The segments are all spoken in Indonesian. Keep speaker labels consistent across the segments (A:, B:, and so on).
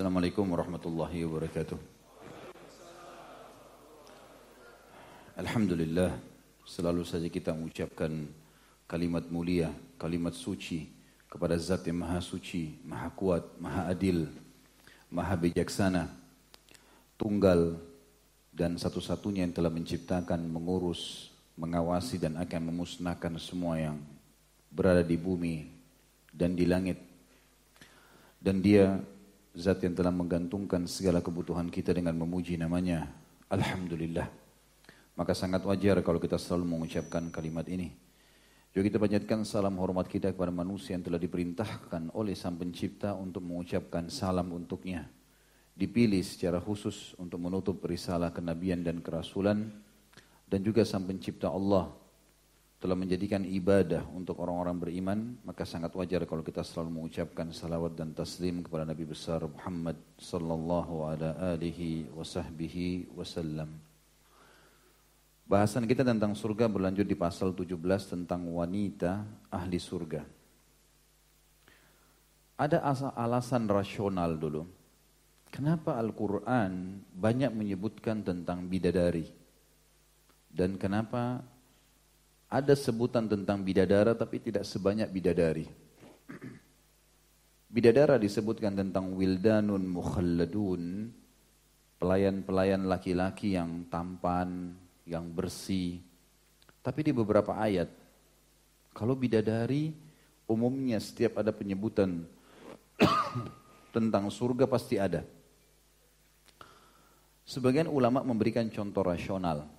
A: Assalamualaikum warahmatullahi wabarakatuh. Alhamdulillah, selalu saja kita mengucapkan kalimat mulia, kalimat suci kepada zat yang maha suci, maha kuat, maha adil, maha bijaksana, tunggal dan satu-satunya yang telah menciptakan, mengurus, mengawasi dan akan memusnahkan semua yang berada di bumi dan di langit. Dan dia zat yang telah menggantungkan segala kebutuhan kita dengan memuji namanya. Alhamdulillah. Maka sangat wajar kalau kita selalu mengucapkan kalimat ini. Juga kita panjatkan salam hormat kita kepada manusia yang telah diperintahkan oleh Sang Pencipta untuk mengucapkan salam untuknya. Dipilih secara khusus untuk menutup risalah kenabian dan kerasulan dan juga Sang Pencipta Allah telah menjadikan ibadah untuk orang-orang beriman, maka sangat wajar kalau kita selalu mengucapkan salawat dan taslim kepada Nabi besar Muhammad sallallahu alaihi wasallam. Bahasan kita tentang surga berlanjut di pasal 17 tentang wanita ahli surga. Ada alasan rasional dulu. Kenapa Al-Quran banyak menyebutkan tentang bidadari? Dan kenapa ada sebutan tentang bidadara tapi tidak sebanyak bidadari? Bidadara disebutkan tentang wildanun mukhalladun, pelayan-pelayan laki-laki yang tampan, yang bersih. Tapi di beberapa ayat, kalau bidadari umumnya setiap ada penyebutan tentang surga pasti ada. Sebagian ulama memberikan contoh rasional.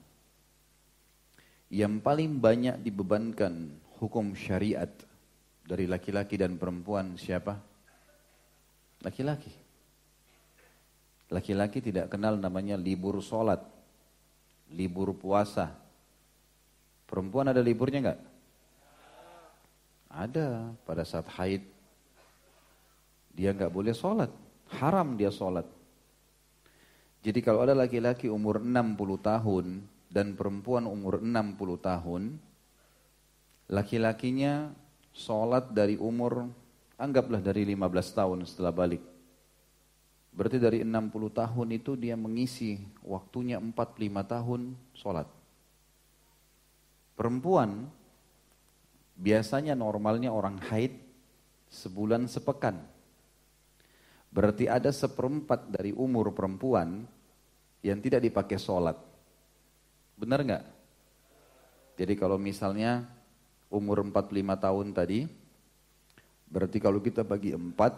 A: Yang paling banyak dibebankan hukum syariat dari laki-laki dan perempuan siapa? Laki-laki. Laki-laki tidak kenal namanya libur sholat libur puasa. Perempuan ada liburnya enggak? Ada pada saat haid. Dia enggak boleh sholat. Haram dia sholat. Jadi kalau ada laki-laki umur 60 tahun dan perempuan umur 60 tahun, laki-lakinya sholat dari umur, anggaplah dari 15 tahun setelah balik. Berarti dari 60 tahun itu dia mengisi waktunya 45 tahun sholat. Perempuan biasanya normalnya orang haid sebulan sepekan. Berarti ada seperempat dari umur perempuan yang tidak dipakai sholat. Benar nggak? Jadi kalau misalnya umur 45 tahun tadi, berarti kalau kita bagi empat,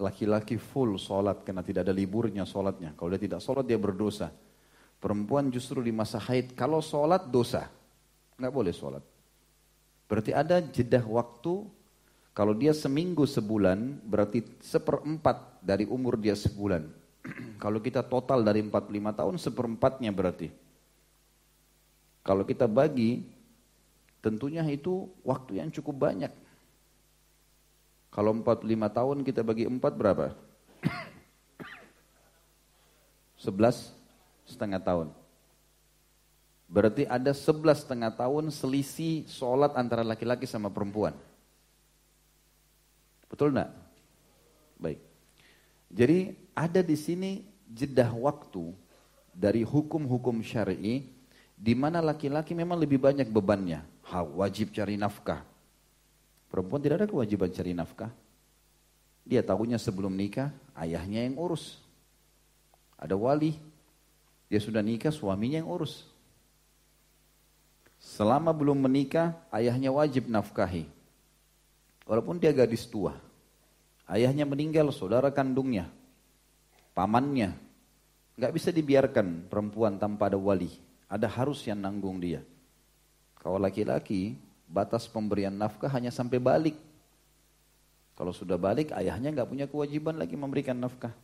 A: laki-laki full sholat karena tidak ada liburnya sholatnya. Kalau dia tidak sholat dia berdosa. Perempuan justru di masa haid kalau sholat dosa. Nggak boleh sholat. Berarti ada jeda waktu kalau dia seminggu sebulan berarti seperempat dari umur dia sebulan. kalau kita total dari 45 tahun seperempatnya berarti. Kalau kita bagi tentunya itu waktu yang cukup banyak. Kalau 45 tahun kita bagi 4 berapa? 11 setengah tahun. Berarti ada 11 setengah tahun selisih sholat antara laki-laki sama perempuan. Betul enggak? Baik. Jadi ada di sini jedah waktu dari hukum-hukum syar'i di mana laki-laki memang lebih banyak bebannya. Ha, wajib cari nafkah, Perempuan tidak ada kewajiban cari nafkah. Dia tahunya sebelum nikah, ayahnya yang urus. Ada wali, dia sudah nikah, suaminya yang urus. Selama belum menikah, ayahnya wajib nafkahi. Walaupun dia gadis tua. Ayahnya meninggal, saudara kandungnya, pamannya. Gak bisa dibiarkan perempuan tanpa ada wali. Ada harus yang nanggung dia. Kalau laki-laki, batas pemberian nafkah hanya sampai balik. Kalau sudah balik, ayahnya nggak punya kewajiban lagi memberikan nafkah.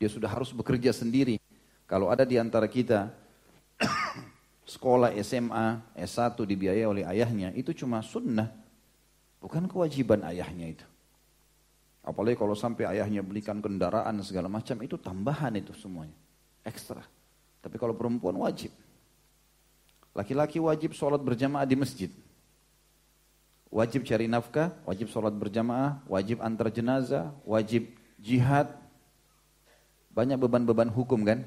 A: Dia sudah harus bekerja sendiri. Kalau ada di antara kita sekolah SMA, S1 dibiayai oleh ayahnya, itu cuma sunnah. Bukan kewajiban ayahnya itu. Apalagi kalau sampai ayahnya belikan kendaraan segala macam, itu tambahan itu semuanya. Ekstra. Tapi kalau perempuan wajib. Laki-laki wajib sholat berjamaah di masjid. Wajib cari nafkah, wajib sholat berjamaah, wajib antar jenazah, wajib jihad, Banyak beban-beban hukum kan?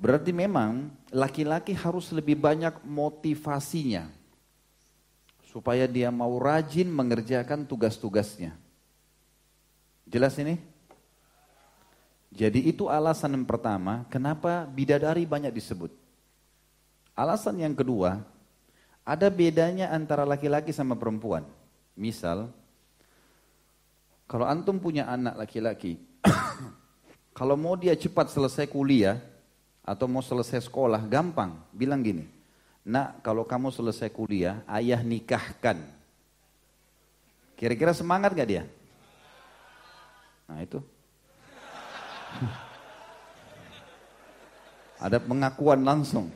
A: Berarti memang laki-laki harus lebih banyak motivasinya supaya dia mau rajin mengerjakan tugas-tugasnya. Jelas ini? Jadi itu alasan yang pertama kenapa bidadari banyak disebut. Alasan yang kedua, ada bedanya antara laki-laki sama perempuan. Misal, kalau antum punya anak laki-laki, kalau mau dia cepat selesai kuliah atau mau selesai sekolah, gampang. Bilang gini, nak kalau kamu selesai kuliah, ayah nikahkan. Kira-kira semangat gak dia? Nah itu. Ada pengakuan langsung.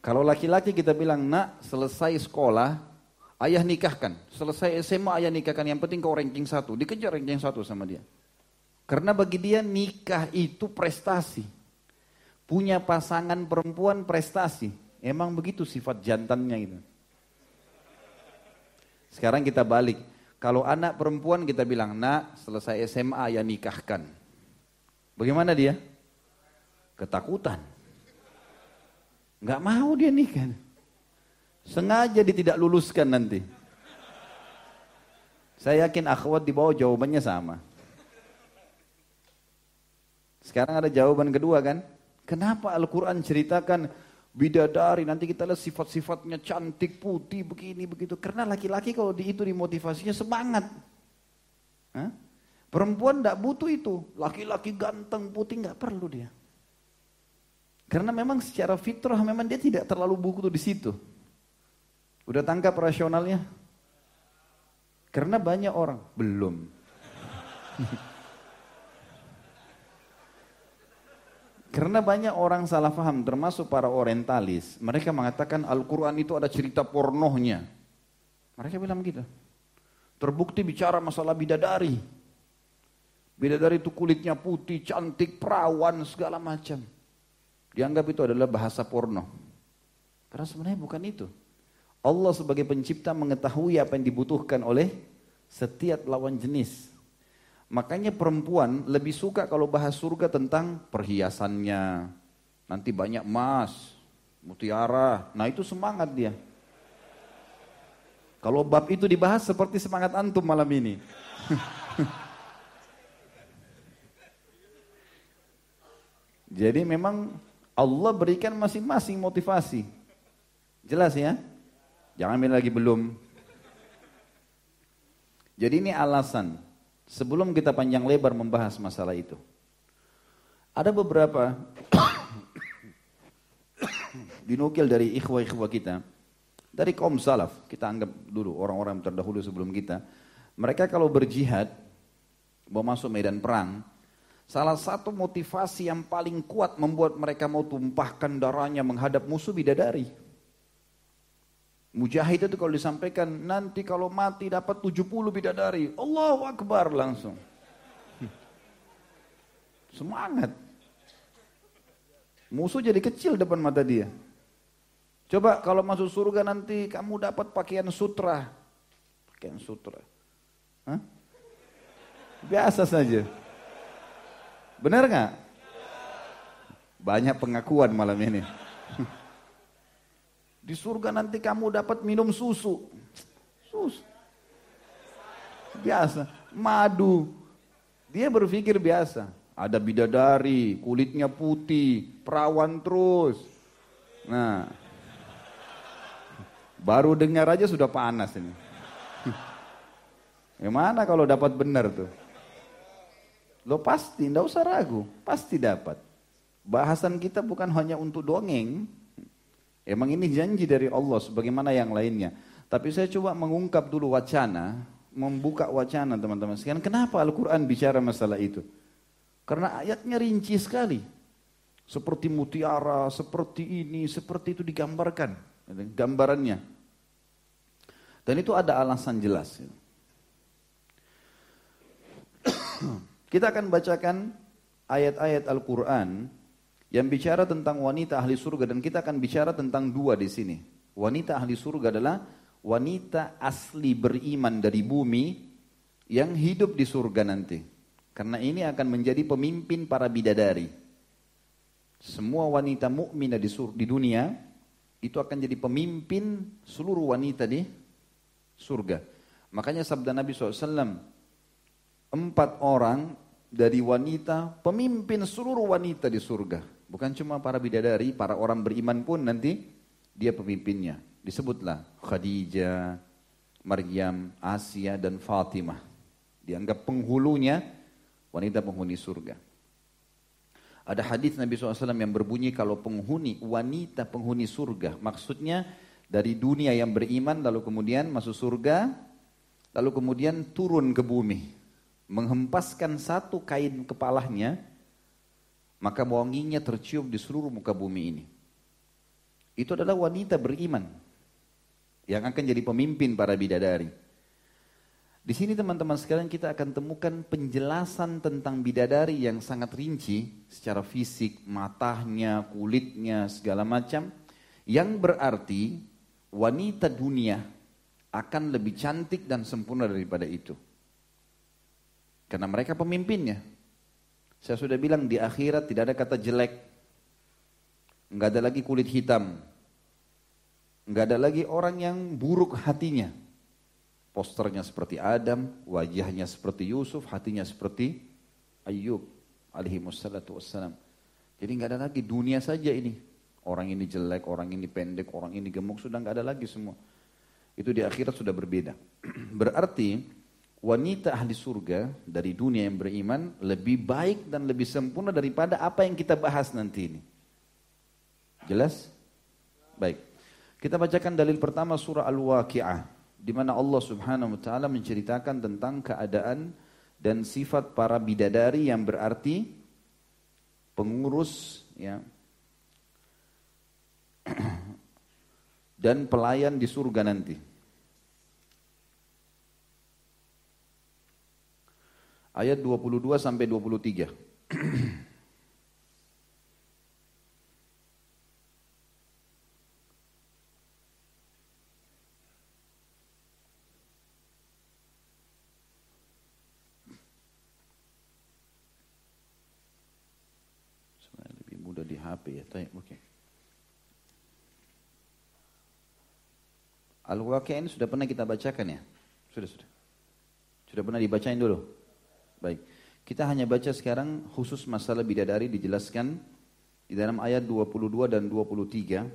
A: Kalau laki-laki kita bilang, nak selesai sekolah, ayah nikahkan. Selesai SMA ayah nikahkan, yang penting kau ranking satu. Dikejar ranking satu sama dia. Karena bagi dia nikah itu prestasi. Punya pasangan perempuan prestasi. Emang begitu sifat jantannya itu. Sekarang kita balik. Kalau anak perempuan kita bilang, nak selesai SMA ayah nikahkan. Bagaimana dia? Ketakutan. Nggak mau dia nikah. Sengaja dia tidak luluskan nanti. Saya yakin akhwat di bawah jawabannya sama. Sekarang ada jawaban kedua kan? Kenapa Al-Quran ceritakan bidadari nanti kita lihat sifat-sifatnya cantik putih begini begitu karena laki-laki kalau di itu dimotivasinya semangat Hah? perempuan tidak butuh itu laki-laki ganteng putih nggak perlu dia karena memang secara fitrah memang dia tidak terlalu buku di situ. Udah tangkap rasionalnya? Karena banyak orang belum. Karena banyak orang salah faham, termasuk para orientalis. Mereka mengatakan Al-Quran itu ada cerita pornohnya. Mereka bilang begitu. Terbukti bicara masalah bidadari. Bidadari itu kulitnya putih, cantik, perawan, segala macam. Dianggap itu adalah bahasa porno. Karena sebenarnya bukan itu. Allah sebagai pencipta mengetahui apa yang dibutuhkan oleh setiap lawan jenis. Makanya perempuan lebih suka kalau bahas surga tentang perhiasannya. Nanti banyak emas, mutiara. Nah itu semangat dia. Kalau bab itu dibahas seperti semangat antum malam ini. Jadi memang Allah berikan masing-masing motivasi. Jelas ya? Jangan bilang lagi belum. Jadi ini alasan. Sebelum kita panjang lebar membahas masalah itu. Ada beberapa dinukil dari ikhwah-ikhwah kita. Dari kaum salaf. Kita anggap dulu orang-orang terdahulu sebelum kita. Mereka kalau berjihad, mau masuk medan perang, Salah satu motivasi yang paling kuat membuat mereka mau tumpahkan darahnya menghadap musuh bidadari. Mujahid itu kalau disampaikan nanti kalau mati dapat 70 bidadari. Allahu Akbar langsung. Semangat. Musuh jadi kecil depan mata dia. Coba kalau masuk surga nanti kamu dapat pakaian sutra. Pakaian sutra. Hah? Biasa saja. Benar nggak? Banyak pengakuan malam ini. Di surga nanti kamu dapat minum susu. Susu. Biasa. Madu. Dia berpikir biasa. Ada bidadari, kulitnya putih, perawan terus. Nah, baru dengar aja sudah panas ini. Gimana kalau dapat benar tuh? Lo pasti, tidak usah ragu, pasti dapat. Bahasan kita bukan hanya untuk dongeng. Emang ini janji dari Allah sebagaimana yang lainnya. Tapi saya coba mengungkap dulu wacana, membuka wacana teman-teman sekalian. Kenapa Al-Quran bicara masalah itu? Karena ayatnya rinci sekali. Seperti mutiara, seperti ini, seperti itu digambarkan. Gambarannya. Dan itu ada alasan jelas. Kita akan bacakan ayat-ayat Al-Quran yang bicara tentang wanita ahli surga dan kita akan bicara tentang dua di sini. Wanita ahli surga adalah wanita asli beriman dari bumi yang hidup di surga nanti. Karena ini akan menjadi pemimpin para bidadari. Semua wanita mukminah di, di dunia itu akan jadi pemimpin seluruh wanita di surga. Makanya sabda Nabi SAW, empat orang dari wanita, pemimpin seluruh wanita di surga. Bukan cuma para bidadari, para orang beriman pun nanti dia pemimpinnya. Disebutlah Khadijah, Maryam, Asia, dan Fatimah. Dianggap penghulunya wanita penghuni surga. Ada hadis Nabi SAW yang berbunyi kalau penghuni, wanita penghuni surga. Maksudnya dari dunia yang beriman lalu kemudian masuk surga, lalu kemudian turun ke bumi. Menghempaskan satu kain kepalanya, maka wanginya tercium di seluruh muka bumi ini. Itu adalah wanita beriman yang akan jadi pemimpin para bidadari. Di sini teman-teman sekalian kita akan temukan penjelasan tentang bidadari yang sangat rinci secara fisik, matanya, kulitnya, segala macam. Yang berarti wanita dunia akan lebih cantik dan sempurna daripada itu. Karena mereka pemimpinnya. Saya sudah bilang di akhirat tidak ada kata jelek. Enggak ada lagi kulit hitam. Enggak ada lagi orang yang buruk hatinya posternya seperti Adam, wajahnya seperti Yusuf, hatinya seperti Ayub alaihi wassalam. Jadi nggak ada lagi dunia saja ini. Orang ini jelek, orang ini pendek, orang ini gemuk, sudah nggak ada lagi semua. Itu di akhirat sudah berbeda. Berarti wanita ahli surga dari dunia yang beriman lebih baik dan lebih sempurna daripada apa yang kita bahas nanti ini. Jelas? Baik. Kita bacakan dalil pertama surah Al-Waqi'ah di mana Allah Subhanahu wa taala menceritakan tentang keadaan dan sifat para bidadari yang berarti pengurus ya dan pelayan di surga nanti. Ayat 22 sampai 23. HP ya. Oke. Okay. Al-Waqi'ah ini sudah pernah kita bacakan ya? Sudah, sudah. Sudah pernah dibacain dulu? Baik. Kita hanya baca sekarang khusus masalah bidadari dijelaskan di dalam ayat 22 dan 23.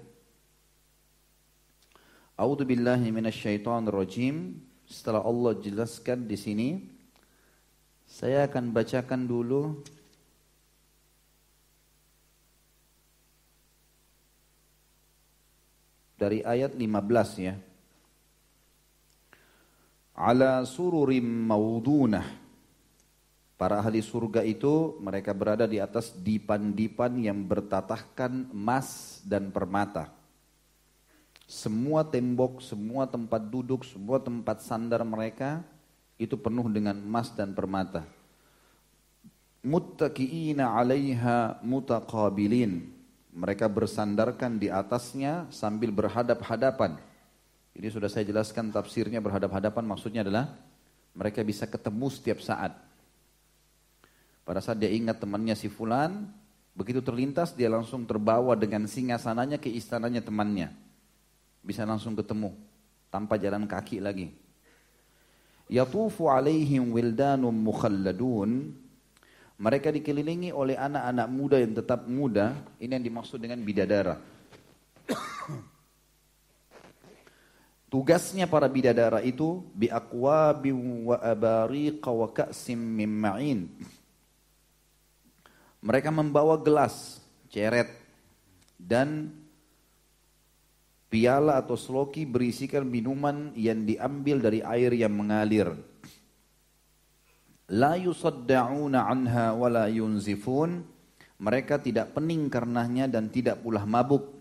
A: A'udzu billahi minasyaitonir rajim. Setelah Allah jelaskan di sini, saya akan bacakan dulu dari ayat 15 ya. Ala sururim maudunah. Para ahli surga itu mereka berada di atas dipan-dipan yang bertatahkan emas dan permata. Semua tembok, semua tempat duduk, semua tempat sandar mereka itu penuh dengan emas dan permata. Muttaqiina 'alaiha mutaqabilin mereka bersandarkan di atasnya sambil berhadap-hadapan. Ini sudah saya jelaskan tafsirnya berhadap-hadapan maksudnya adalah mereka bisa ketemu setiap saat. Pada saat dia ingat temannya si fulan, begitu terlintas dia langsung terbawa dengan singa sananya ke istananya temannya. Bisa langsung ketemu tanpa jalan kaki lagi. Yatufu alaihim wildanum mukhalladun mereka dikelilingi oleh anak-anak muda yang tetap muda. Ini yang dimaksud dengan bidadara. Tugasnya para bidadara itu biaqwabi wa abariqa wa ka'sim min ma'in. Mereka membawa gelas, ceret dan piala atau sloki berisikan minuman yang diambil dari air yang mengalir. La yusadda'una anha wa la yunzifun. Mereka tidak pening karenanya dan tidak pula mabuk.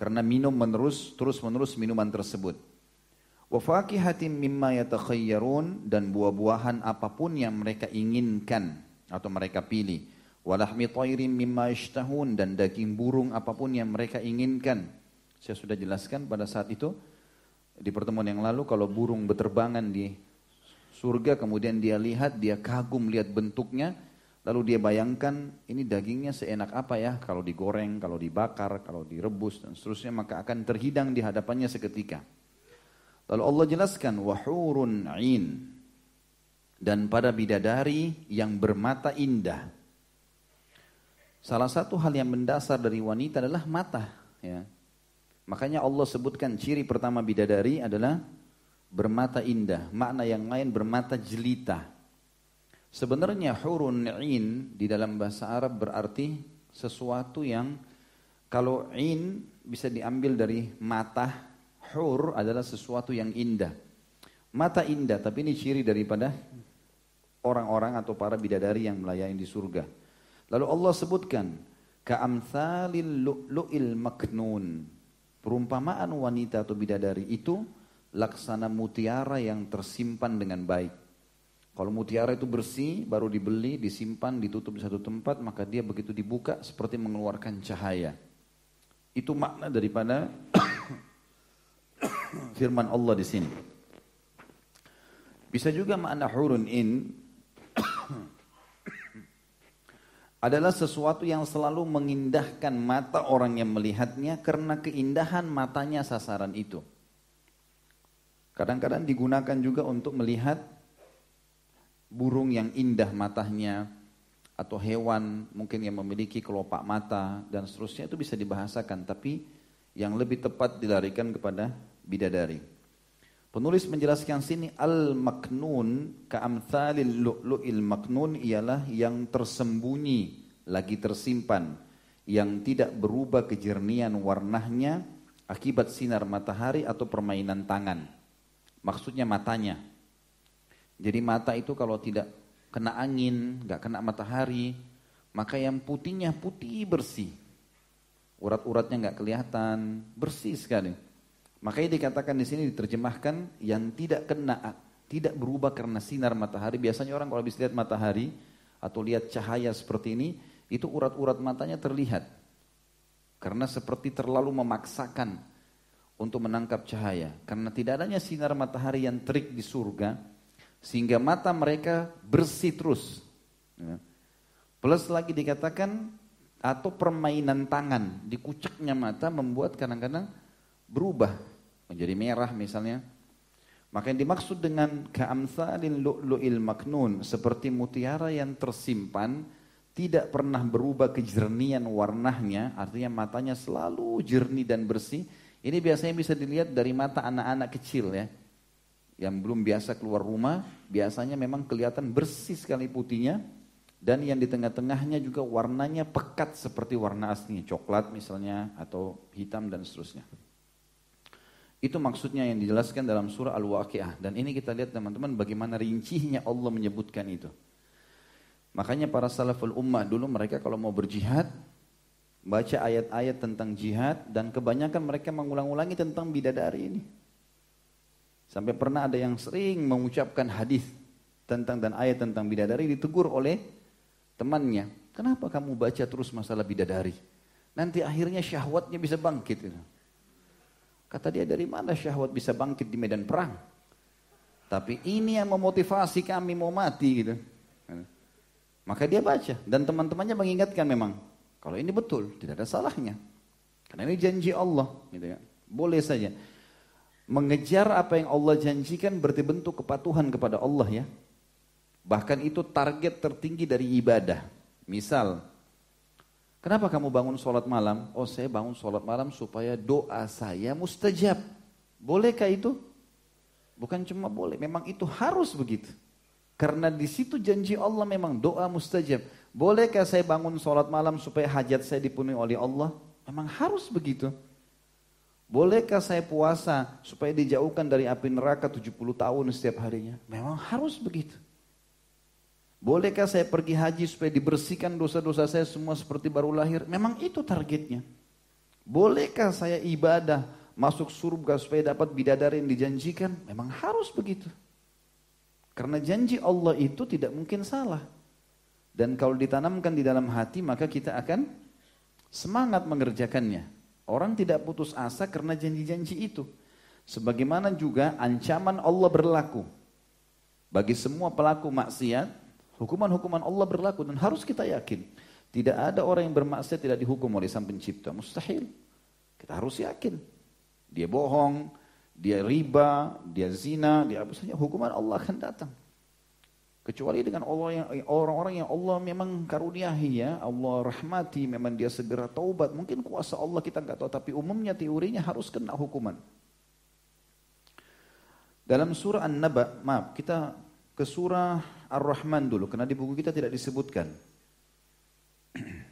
A: Karena minum menerus terus menerus minuman tersebut. Wa fakihatin mimma yatakhayyarun dan buah-buahan apa pun yang mereka inginkan atau mereka pilih. Walahmi tayrin mimma ishtahun dan daging burung apa pun yang mereka inginkan. Saya sudah jelaskan pada saat itu di pertemuan yang lalu kalau burung berterbangan di surga kemudian dia lihat, dia kagum lihat bentuknya, lalu dia bayangkan ini dagingnya seenak apa ya? Kalau digoreng, kalau dibakar, kalau direbus dan seterusnya maka akan terhidang di hadapannya seketika. Lalu Allah jelaskan wahurun ain dan pada bidadari yang bermata indah. Salah satu hal yang mendasar dari wanita adalah mata. Ya. Makanya Allah sebutkan ciri pertama bidadari adalah bermata indah. Makna yang lain bermata jelita. Sebenarnya hurun in di dalam bahasa Arab berarti sesuatu yang kalau in bisa diambil dari mata, hur adalah sesuatu yang indah. Mata indah, tapi ini ciri daripada orang-orang atau para bidadari yang melayani di surga. Lalu Allah sebutkan ka'amthalil lu'lu'il maknun. Perumpamaan wanita atau bidadari itu laksana mutiara yang tersimpan dengan baik. Kalau mutiara itu bersih, baru dibeli, disimpan, ditutup di satu tempat, maka dia begitu dibuka seperti mengeluarkan cahaya. Itu makna daripada firman Allah di sini. Bisa juga makna hurun in adalah sesuatu yang selalu mengindahkan mata orang yang melihatnya karena keindahan matanya sasaran itu. Kadang-kadang digunakan juga untuk melihat burung yang indah matanya atau hewan mungkin yang memiliki kelopak mata dan seterusnya itu bisa dibahasakan tapi yang lebih tepat dilarikan kepada bidadari. Penulis menjelaskan sini al-maknun ka'amthalil lu'lu'il maknun ialah yang tersembunyi, lagi tersimpan, yang tidak berubah kejernian warnanya akibat sinar matahari atau permainan tangan. Maksudnya matanya. Jadi mata itu kalau tidak kena angin, nggak kena matahari, maka yang putihnya putih bersih. Urat-uratnya nggak kelihatan, bersih sekali. Makanya dikatakan di sini diterjemahkan yang tidak kena, tidak berubah karena sinar matahari. Biasanya orang kalau habis lihat matahari atau lihat cahaya seperti ini, itu urat-urat matanya terlihat. Karena seperti terlalu memaksakan untuk menangkap cahaya. Karena tidak adanya sinar matahari yang terik di surga, sehingga mata mereka bersih terus. Ya. Plus lagi dikatakan atau permainan tangan, dikuceknya mata membuat kadang-kadang berubah menjadi merah misalnya. Maka yang dimaksud dengan ka'amthalil lu'lu'il maknun seperti mutiara yang tersimpan tidak pernah berubah kejernian warnanya, artinya matanya selalu jernih dan bersih. Ini biasanya bisa dilihat dari mata anak-anak kecil ya. Yang belum biasa keluar rumah, biasanya memang kelihatan bersih sekali putihnya. Dan yang di tengah-tengahnya juga warnanya pekat seperti warna aslinya, coklat misalnya atau hitam dan seterusnya. Itu maksudnya yang dijelaskan dalam surah Al-Waqi'ah. Dan ini kita lihat teman-teman bagaimana rincinya Allah menyebutkan itu. Makanya para salaful ummah dulu mereka kalau mau berjihad, baca ayat-ayat tentang jihad dan kebanyakan mereka mengulang-ulangi tentang bidadari ini. Sampai pernah ada yang sering mengucapkan hadis tentang dan ayat tentang bidadari ditegur oleh temannya. Kenapa kamu baca terus masalah bidadari? Nanti akhirnya syahwatnya bisa bangkit. Gitu. Kata dia dari mana syahwat bisa bangkit di medan perang? Tapi ini yang memotivasi kami mau mati gitu. Maka dia baca dan teman-temannya mengingatkan memang kalau ini betul tidak ada salahnya. Karena ini janji Allah gitu ya. Boleh saja. Mengejar apa yang Allah janjikan berarti bentuk kepatuhan kepada Allah ya. Bahkan itu target tertinggi dari ibadah. Misal Kenapa kamu bangun sholat malam? Oh saya bangun sholat malam supaya doa saya mustajab. Bolehkah itu? Bukan cuma boleh, memang itu harus begitu. Karena di situ janji Allah memang doa mustajab. Bolehkah saya bangun sholat malam supaya hajat saya dipenuhi oleh Allah? Memang harus begitu. Bolehkah saya puasa supaya dijauhkan dari api neraka 70 tahun setiap harinya? Memang harus begitu. Bolehkah saya pergi haji supaya dibersihkan dosa-dosa saya semua seperti baru lahir? Memang itu targetnya. Bolehkah saya ibadah masuk surga supaya dapat bidadari yang dijanjikan? Memang harus begitu. Karena janji Allah itu tidak mungkin salah. Dan kalau ditanamkan di dalam hati maka kita akan semangat mengerjakannya. Orang tidak putus asa karena janji-janji itu. Sebagaimana juga ancaman Allah berlaku. Bagi semua pelaku maksiat, hukuman-hukuman Allah berlaku dan harus kita yakin. Tidak ada orang yang bermaksiat tidak dihukum oleh sang pencipta. Mustahil. Kita harus yakin. Dia bohong, dia riba, dia zina, dia apa saja. Hukuman Allah akan datang. Kecuali dengan Allah yang orang-orang yang Allah memang karuniahi ya, Allah rahmati, memang dia segera taubat. Mungkin kuasa Allah kita nggak tahu, tapi umumnya teorinya harus kena hukuman. Dalam surah An-Naba, maaf, kita ke surah Ar-Rahman dulu, karena di buku kita tidak disebutkan.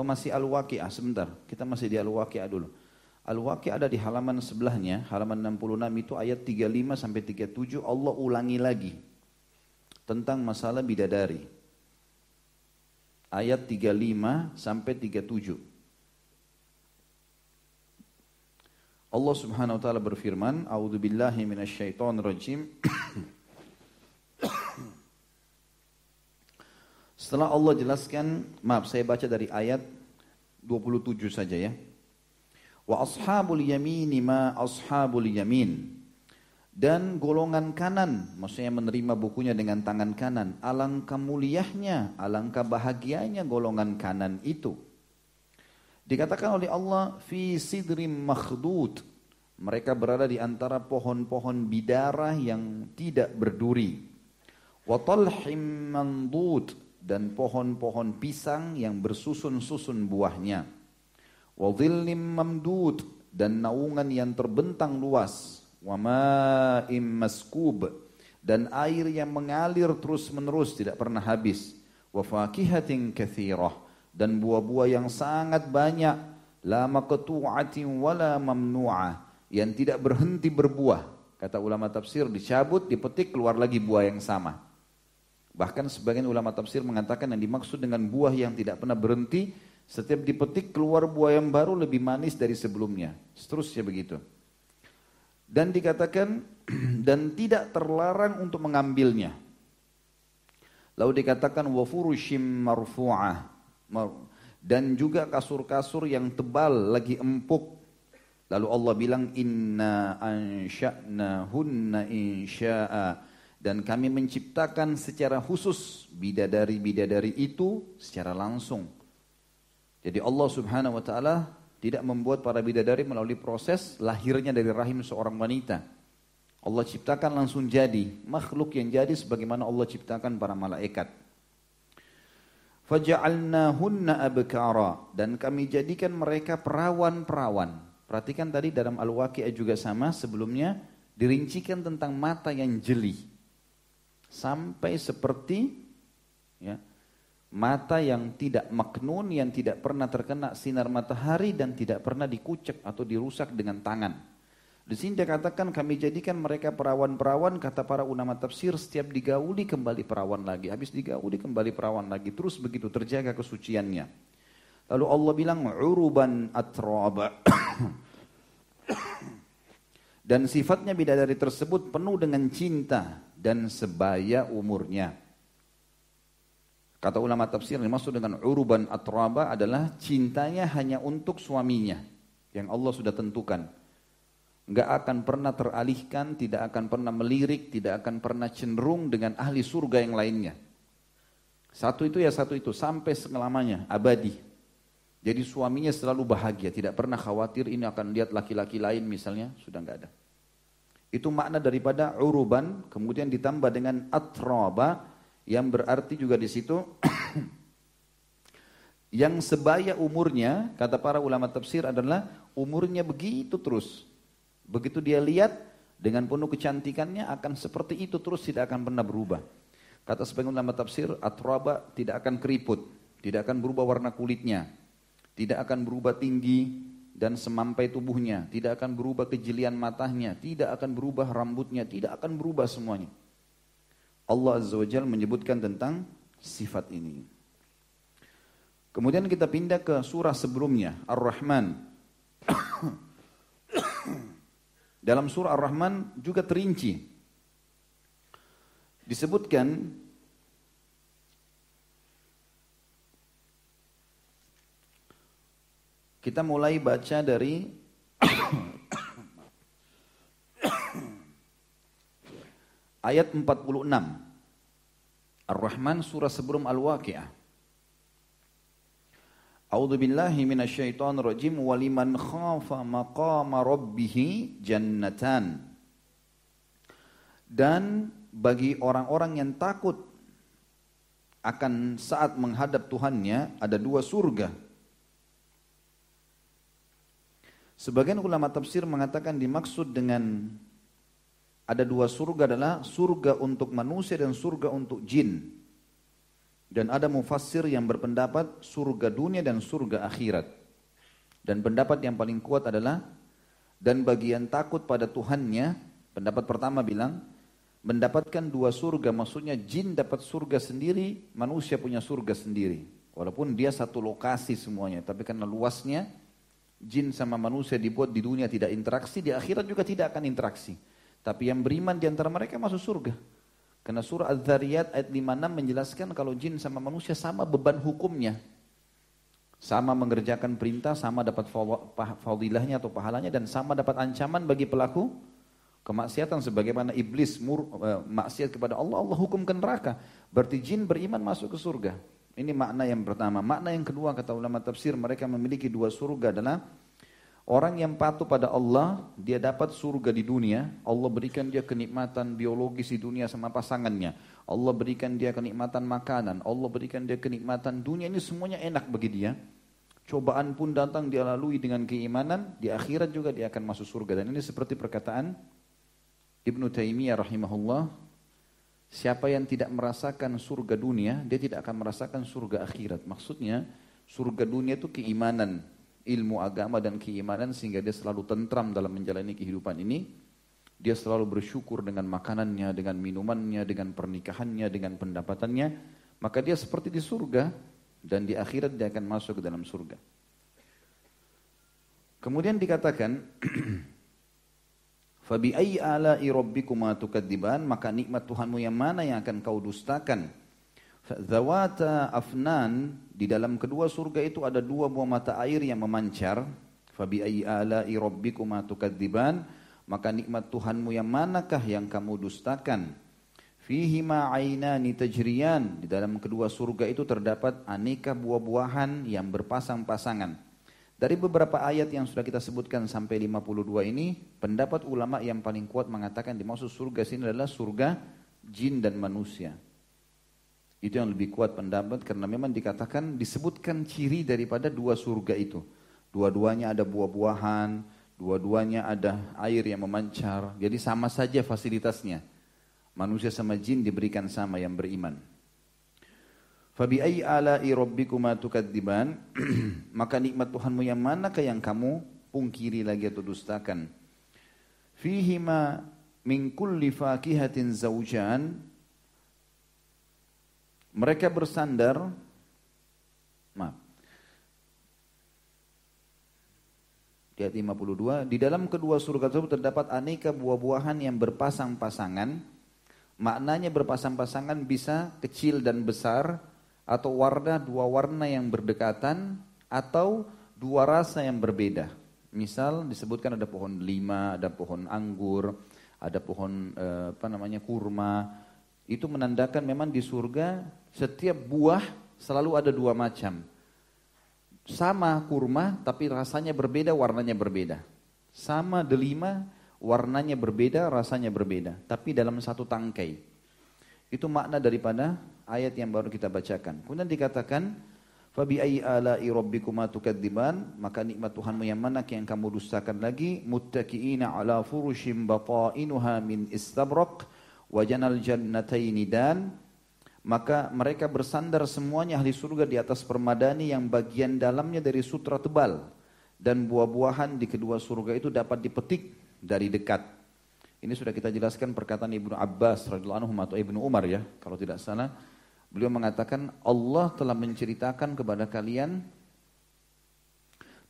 A: Oh masih Al-Waqi'ah, sebentar. Kita masih di Al-Waqi'ah dulu. Al-Waqi'ah ada di halaman sebelahnya, halaman 66 itu ayat 35 sampai 37 Allah ulangi lagi tentang masalah bidadari. Ayat 35 sampai 37. Allah Subhanahu wa taala berfirman, "A'udzu billahi minasyaitonir rajim." Setelah Allah jelaskan, maaf saya baca dari ayat 27 saja ya. Wa ashabul yamini ma ashabul yamin. Dan golongan kanan, maksudnya menerima bukunya dengan tangan kanan. Alangkah muliahnya, alangkah bahagianya golongan kanan itu. Dikatakan oleh Allah fi sidrim makhdud. Mereka berada di antara pohon-pohon bidara yang tidak berduri. Wa talhim mandud dan pohon-pohon pisang yang bersusun-susun buahnya. Wa dhillim mamdud dan naungan yang terbentang luas. Wa ma'im maskub dan air yang mengalir terus-menerus tidak pernah habis. Wa fakihatin kathirah dan buah-buah yang sangat banyak. La maqtu'atin wala mamnu'ah. Yang tidak berhenti berbuah. Kata ulama tafsir dicabut dipetik keluar lagi buah yang sama. Bahkan sebagian ulama tafsir mengatakan yang dimaksud dengan buah yang tidak pernah berhenti setiap dipetik keluar buah yang baru lebih manis dari sebelumnya. Seterusnya begitu. Dan dikatakan dan tidak terlarang untuk mengambilnya. Lalu dikatakan wa furushim marfu'ah dan juga kasur-kasur yang tebal lagi empuk. Lalu Allah bilang inna ansha'na hunna insya'a dan kami menciptakan secara khusus bidadari-bidadari itu secara langsung. Jadi Allah Subhanahu wa taala tidak membuat para bidadari melalui proses lahirnya dari rahim seorang wanita. Allah ciptakan langsung jadi makhluk yang jadi sebagaimana Allah ciptakan para malaikat. Faja'alnahunna abkara dan kami jadikan mereka perawan-perawan. Perhatikan tadi dalam Al-Waqi'ah juga sama sebelumnya dirincikan tentang mata yang jeli. Sampai seperti ya, mata yang tidak maknun, yang tidak pernah terkena sinar matahari dan tidak pernah dikucek atau dirusak dengan tangan. Di sini dia katakan kami jadikan mereka perawan-perawan kata para ulama tafsir setiap digauli kembali perawan lagi. Habis digauli kembali perawan lagi. Terus begitu terjaga kesuciannya. Lalu Allah bilang uruban atraba. dan sifatnya bidadari tersebut penuh dengan cinta dan sebaya umurnya. Kata ulama tafsir yang maksud dengan uruban atraba adalah cintanya hanya untuk suaminya yang Allah sudah tentukan nggak akan pernah teralihkan, tidak akan pernah melirik, tidak akan pernah cenderung dengan ahli surga yang lainnya. Satu itu ya satu itu sampai selamanya abadi. Jadi suaminya selalu bahagia, tidak pernah khawatir ini akan lihat laki-laki lain misalnya, sudah nggak ada. Itu makna daripada uruban, kemudian ditambah dengan atraba yang berarti juga di situ yang sebaya umurnya, kata para ulama tafsir adalah umurnya begitu terus. Begitu dia lihat dengan penuh kecantikannya akan seperti itu terus tidak akan pernah berubah. Kata sebagian ulama tafsir, atraba tidak akan keriput, tidak akan berubah warna kulitnya, tidak akan berubah tinggi dan semampai tubuhnya, tidak akan berubah kejelian matanya, tidak akan berubah rambutnya, tidak akan berubah semuanya. Allah Azza wa Jal menyebutkan tentang sifat ini. Kemudian kita pindah ke surah sebelumnya, Ar-Rahman. Dalam surah Ar-Rahman juga terinci. Disebutkan kita mulai baca dari ayat 46. Ar-Rahman surah sebelum Al-Waqi'ah. A'udzu billahi minasyaitonir rajim waliman khafa maqama rabbih jannatan. Dan bagi orang-orang yang takut akan saat menghadap Tuhannya ada dua surga. Sebagian ulama tafsir mengatakan dimaksud dengan ada dua surga adalah surga untuk manusia dan surga untuk jin. Dan ada mufassir yang berpendapat surga dunia dan surga akhirat. Dan pendapat yang paling kuat adalah dan bagian takut pada Tuhannya, pendapat pertama bilang mendapatkan dua surga, maksudnya jin dapat surga sendiri, manusia punya surga sendiri. Walaupun dia satu lokasi semuanya, tapi karena luasnya jin sama manusia dibuat di dunia tidak interaksi, di akhirat juga tidak akan interaksi. Tapi yang beriman di antara mereka masuk surga. Karena surah Az-Zariyat ayat 56 menjelaskan kalau jin sama manusia sama beban hukumnya. Sama mengerjakan perintah, sama dapat fadilahnya atau pahalanya dan sama dapat ancaman bagi pelaku kemaksiatan sebagaimana iblis mur, uh, maksiat kepada Allah, Allah hukum ke neraka. Berarti jin beriman masuk ke surga. Ini makna yang pertama. Makna yang kedua kata ulama tafsir mereka memiliki dua surga adalah Orang yang patuh pada Allah, dia dapat surga di dunia. Allah berikan dia kenikmatan biologis di dunia sama pasangannya. Allah berikan dia kenikmatan makanan. Allah berikan dia kenikmatan dunia. Ini semuanya enak bagi dia. Cobaan pun datang dia lalui dengan keimanan. Di akhirat juga dia akan masuk surga. Dan ini seperti perkataan Ibnu Taimiyah rahimahullah. Siapa yang tidak merasakan surga dunia, dia tidak akan merasakan surga akhirat. Maksudnya, surga dunia itu keimanan ilmu agama dan keimanan sehingga dia selalu tentram dalam menjalani kehidupan ini. Dia selalu bersyukur dengan makanannya, dengan minumannya, dengan pernikahannya, dengan pendapatannya. Maka dia seperti di surga dan di akhirat dia akan masuk ke dalam surga. Kemudian dikatakan Fabi ayyi ala'i rabbikuma tukadziban maka nikmat Tuhanmu yang mana yang akan kau dustakan? Zawata afnan di dalam kedua surga itu ada dua buah mata air yang memancar. Fabi ayyi ala'i rabbikuma tukadziban maka nikmat Tuhanmu yang manakah yang kamu dustakan? Fihi ainani tajriyan di dalam kedua surga itu terdapat aneka buah-buahan yang berpasang-pasangan. Dari beberapa ayat yang sudah kita sebutkan sampai 52 ini, pendapat ulama yang paling kuat mengatakan dimaksud surga sini adalah surga jin dan manusia. Itu yang lebih kuat pendapat karena memang dikatakan disebutkan ciri daripada dua surga itu. Dua-duanya ada buah-buahan, dua-duanya ada air yang memancar. Jadi sama saja fasilitasnya. Manusia sama jin diberikan sama yang beriman. Fabi ayyi ala'i rabbikuma tukadziban? Maka nikmat Tuhanmu yang manakah yang kamu pungkiri lagi atau dustakan? Fihima min kulli fakihatin zawjan mereka bersandar, maaf, di ayat 52, di dalam kedua surga tersebut terdapat aneka buah-buahan yang berpasang-pasangan. Maknanya berpasang-pasangan bisa kecil dan besar, atau warna dua warna yang berdekatan, atau dua rasa yang berbeda. Misal disebutkan ada pohon lima, ada pohon anggur, ada pohon eh, apa namanya kurma. Itu menandakan memang di surga setiap buah selalu ada dua macam. Sama kurma tapi rasanya berbeda, warnanya berbeda. Sama delima, warnanya berbeda, rasanya berbeda. Tapi dalam satu tangkai. Itu makna daripada ayat yang baru kita bacakan. Kemudian dikatakan, Fabi ayyi ala'i rabbikuma maka nikmat Tuhanmu yang mana yang kamu dustakan lagi muttaqiina ala furushim batainuha min istabraq wa janal jannataini dan maka mereka bersandar semuanya ahli surga di atas permadani yang bagian dalamnya dari sutra tebal dan buah-buahan di kedua surga itu dapat dipetik dari dekat. Ini sudah kita jelaskan perkataan Ibnu Abbas radhiyallahu anhu atau Ibnu Umar ya, kalau tidak salah. Beliau mengatakan Allah telah menceritakan kepada kalian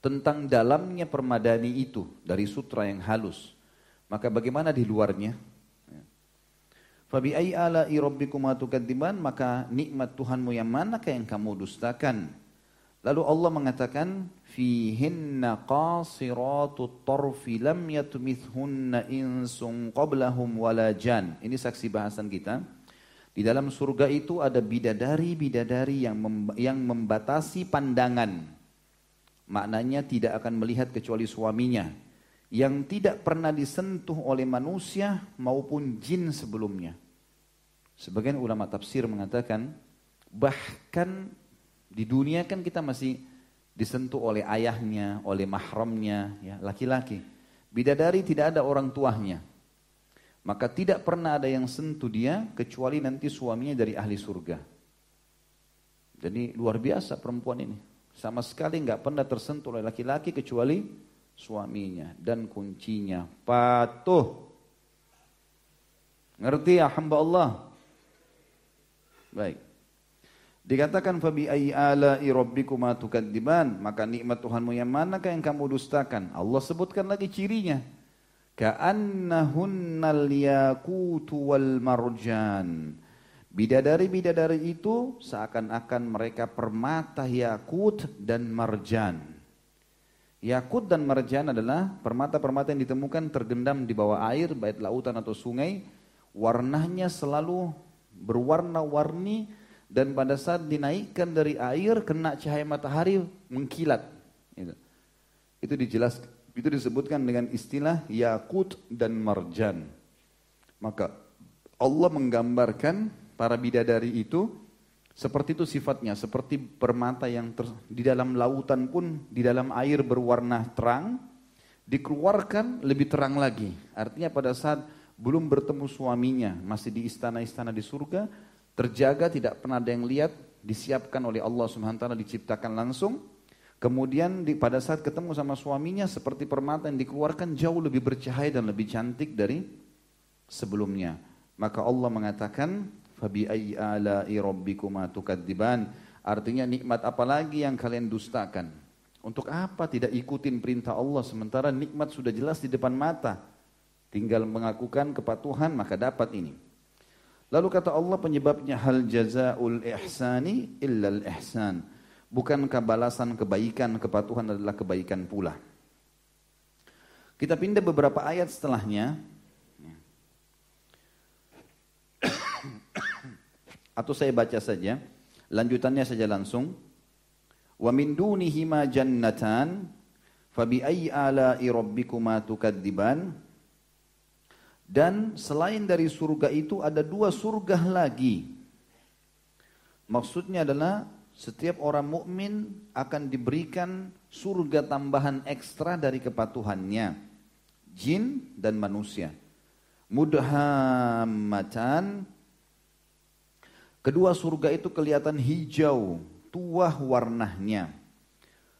A: tentang dalamnya permadani itu dari sutra yang halus. Maka bagaimana di luarnya? Fabi ayyi ala'i rabbikuma tukadziban maka nikmat Tuhanmu yang manakah yang kamu dustakan? Lalu Allah mengatakan fihinna qasiratut tarfi lam yatmithunna insun qablahum wala jan. Ini saksi bahasan kita. Di dalam surga itu ada bidadari-bidadari yang mem yang membatasi pandangan. Maknanya tidak akan melihat kecuali suaminya. Yang tidak pernah disentuh oleh manusia maupun jin sebelumnya. Sebagian ulama tafsir mengatakan bahkan di dunia kan kita masih disentuh oleh ayahnya, oleh mahramnya, ya laki-laki. Bidadari tidak ada orang tuanya. Maka tidak pernah ada yang sentuh dia kecuali nanti suaminya dari ahli surga. Jadi luar biasa perempuan ini. Sama sekali nggak pernah tersentuh oleh laki-laki kecuali suaminya dan kuncinya patuh. Ngerti ya hamba Allah? Baik. Dikatakan fabi ayyi ala'i rabbikuma tukadziban, maka nikmat Tuhanmu yang manakah yang kamu dustakan? Allah sebutkan lagi cirinya. Ka'annahunnal yakutu wal marjan. Bidadari-bidadari itu seakan-akan mereka permata yakut dan marjan. Yakut dan marjan adalah permata-permata yang ditemukan tergendam di bawah air, baik lautan atau sungai. Warnanya selalu berwarna-warni dan pada saat dinaikkan dari air kena cahaya matahari mengkilat. Itu, itu dijelaskan, itu disebutkan dengan istilah yakut dan marjan. Maka Allah menggambarkan para bidadari itu seperti itu sifatnya, seperti permata yang ter, di dalam lautan pun di dalam air berwarna terang, dikeluarkan lebih terang lagi. Artinya pada saat belum bertemu suaminya, masih di istana-istana di surga, terjaga, tidak pernah ada yang lihat, disiapkan oleh Allah Subhanahu diciptakan langsung. Kemudian di, pada saat ketemu sama suaminya seperti permata yang dikeluarkan jauh lebih bercahaya dan lebih cantik dari sebelumnya. Maka Allah mengatakan fabi ayyi ala'i tukadziban artinya nikmat apa lagi yang kalian dustakan? Untuk apa tidak ikutin perintah Allah sementara nikmat sudah jelas di depan mata? Tinggal mengakukan kepatuhan maka dapat ini. Lalu kata Allah penyebabnya hal jazaul ihsani illal ihsan. Bukankah balasan kebaikan kepatuhan adalah kebaikan pula? Kita pindah beberapa ayat setelahnya. Atau saya baca saja. Lanjutannya saja langsung. Wa min dunihima jannatan fabi ayyi ala'i rabbikuma tukadziban dan selain dari surga itu ada dua surga lagi. Maksudnya adalah setiap orang mukmin akan diberikan surga tambahan ekstra dari kepatuhannya. Jin dan manusia. Mudhammatan. Kedua surga itu kelihatan hijau, tua warnanya.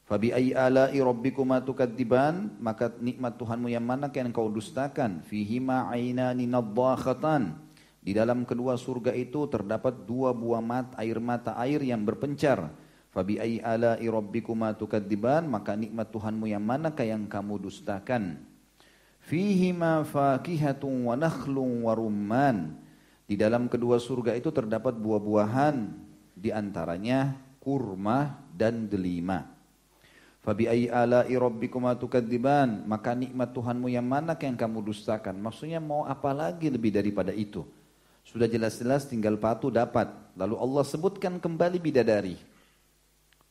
A: Fabi ayyi ala'i rabbikuma tukadziban maka nikmat Tuhanmu yang mana yang kau dustakan? Fihima ainani nadhakhatan di dalam kedua surga itu terdapat dua buah mata air mata air yang berpencar. Fabi ayyi ala'i rabbikuma tukadziban maka nikmat Tuhanmu yang mana yang kamu dustakan? Fihima fakihatun wa nakhlun wa rumman di dalam kedua surga itu terdapat buah-buahan di antaranya kurma dan delima Fabi ayyi ala'i rabbikuma tukadziban? Maka nikmat Tuhanmu yang mana yang kamu dustakan? Maksudnya mau apa lagi lebih daripada itu? Sudah jelas-jelas tinggal patuh dapat. Lalu Allah sebutkan kembali bidadari.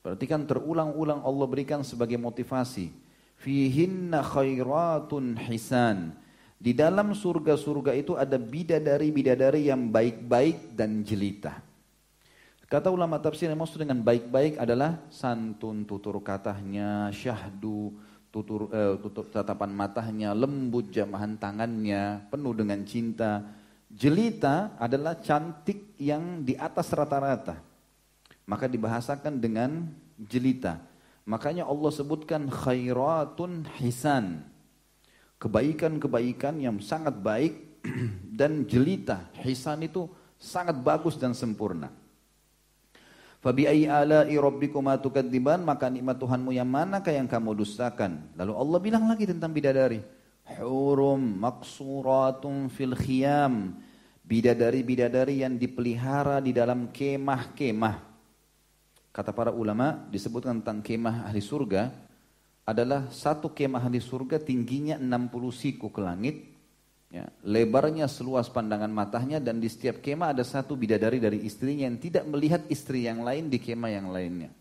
A: Berarti kan terulang-ulang Allah berikan sebagai motivasi. Fihinna khairatun hisan. Di dalam surga-surga itu ada bidadari-bidadari yang baik-baik dan jelita. Kata ulama tafsir yang maksud dengan baik-baik adalah santun tutur katanya, syahdu tutur, eh, tutur tatapan matanya, lembut jamahan tangannya, penuh dengan cinta. Jelita adalah cantik yang di atas rata-rata. Maka dibahasakan dengan jelita. Makanya Allah sebutkan khairatun hisan. Kebaikan-kebaikan yang sangat baik dan jelita. Hisan itu sangat bagus dan sempurna. Fabi ayyi ala'i rabbikuma tukadziban maka nikmat Tuhanmu yang manakah yang kamu dustakan? Lalu Allah bilang lagi tentang bidadari. Hurum maksuratun fil khiyam. Bidadari-bidadari yang dipelihara di dalam kemah-kemah. Kata para ulama disebutkan tentang kemah ahli surga adalah satu kemah ahli surga tingginya 60 siku ke langit, ya, lebarnya seluas pandangan matanya dan di setiap kemah ada satu bidadari dari istrinya yang tidak melihat istri yang lain di kemah yang lainnya.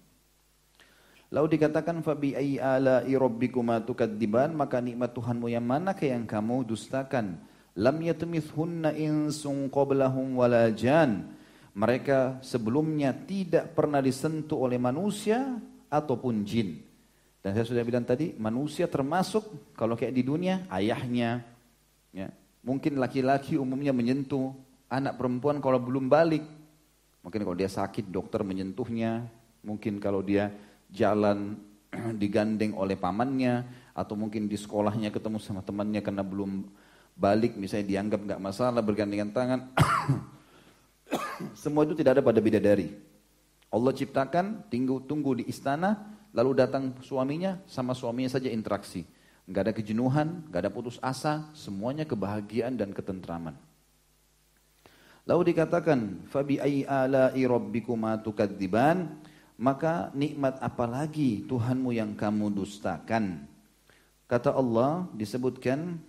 A: Lalu dikatakan fabi ayyi ala'i rabbikuma tukadziban maka nikmat Tuhanmu yang manakah yang kamu dustakan? Lam yatmithunna insun qablahum wala jan mereka sebelumnya tidak pernah disentuh oleh manusia ataupun jin. Dan saya sudah bilang tadi, manusia termasuk kalau kayak di dunia ayahnya, ya, mungkin laki-laki umumnya menyentuh anak perempuan kalau belum balik. Mungkin kalau dia sakit dokter menyentuhnya, mungkin kalau dia jalan digandeng oleh pamannya, atau mungkin di sekolahnya ketemu sama temannya karena belum balik, misalnya dianggap nggak masalah bergandengan tangan. Semua itu tidak ada pada bidadari. Allah ciptakan, tunggu, tunggu di istana, lalu datang suaminya, sama suaminya saja interaksi. Enggak ada kejenuhan, enggak ada putus asa, semuanya kebahagiaan dan ketentraman. Lalu dikatakan, fabi? Maka nikmat apa lagi Tuhanmu yang kamu dustakan? Kata Allah disebutkan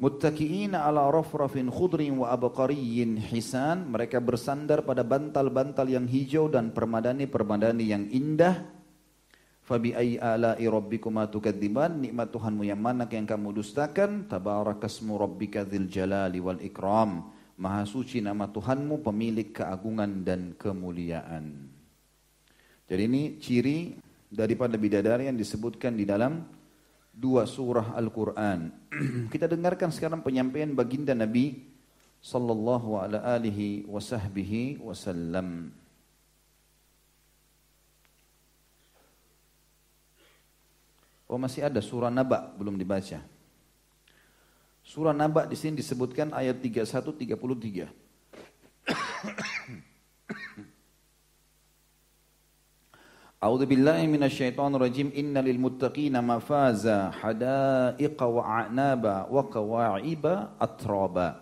A: Muttaki'ina ala rafrafin khudrin wa abqariyyin hisan. Mereka bersandar pada bantal-bantal yang hijau dan permadani-permadani yang indah. Fabi ayyi ala'i rabbikuma tukadziban? Nikmat Tuhanmu yang mana yang kamu dustakan? Tabarakasmu rabbika dzil jalali wal ikram. Maha suci nama Tuhanmu pemilik keagungan dan kemuliaan. Jadi ini ciri daripada bidadari yang disebutkan di dalam dua surah Al-Quran. Kita dengarkan sekarang penyampaian baginda Nabi sallallahu alaihi wasallam. Oh masih ada surah Naba belum dibaca. Surah Naba di sini disebutkan ayat 31 33. A'udzu billahi minasyaitonir rajim. Innalil muttaqina mafaza hadaiqa wa a'naba wa qawa'iba atraba.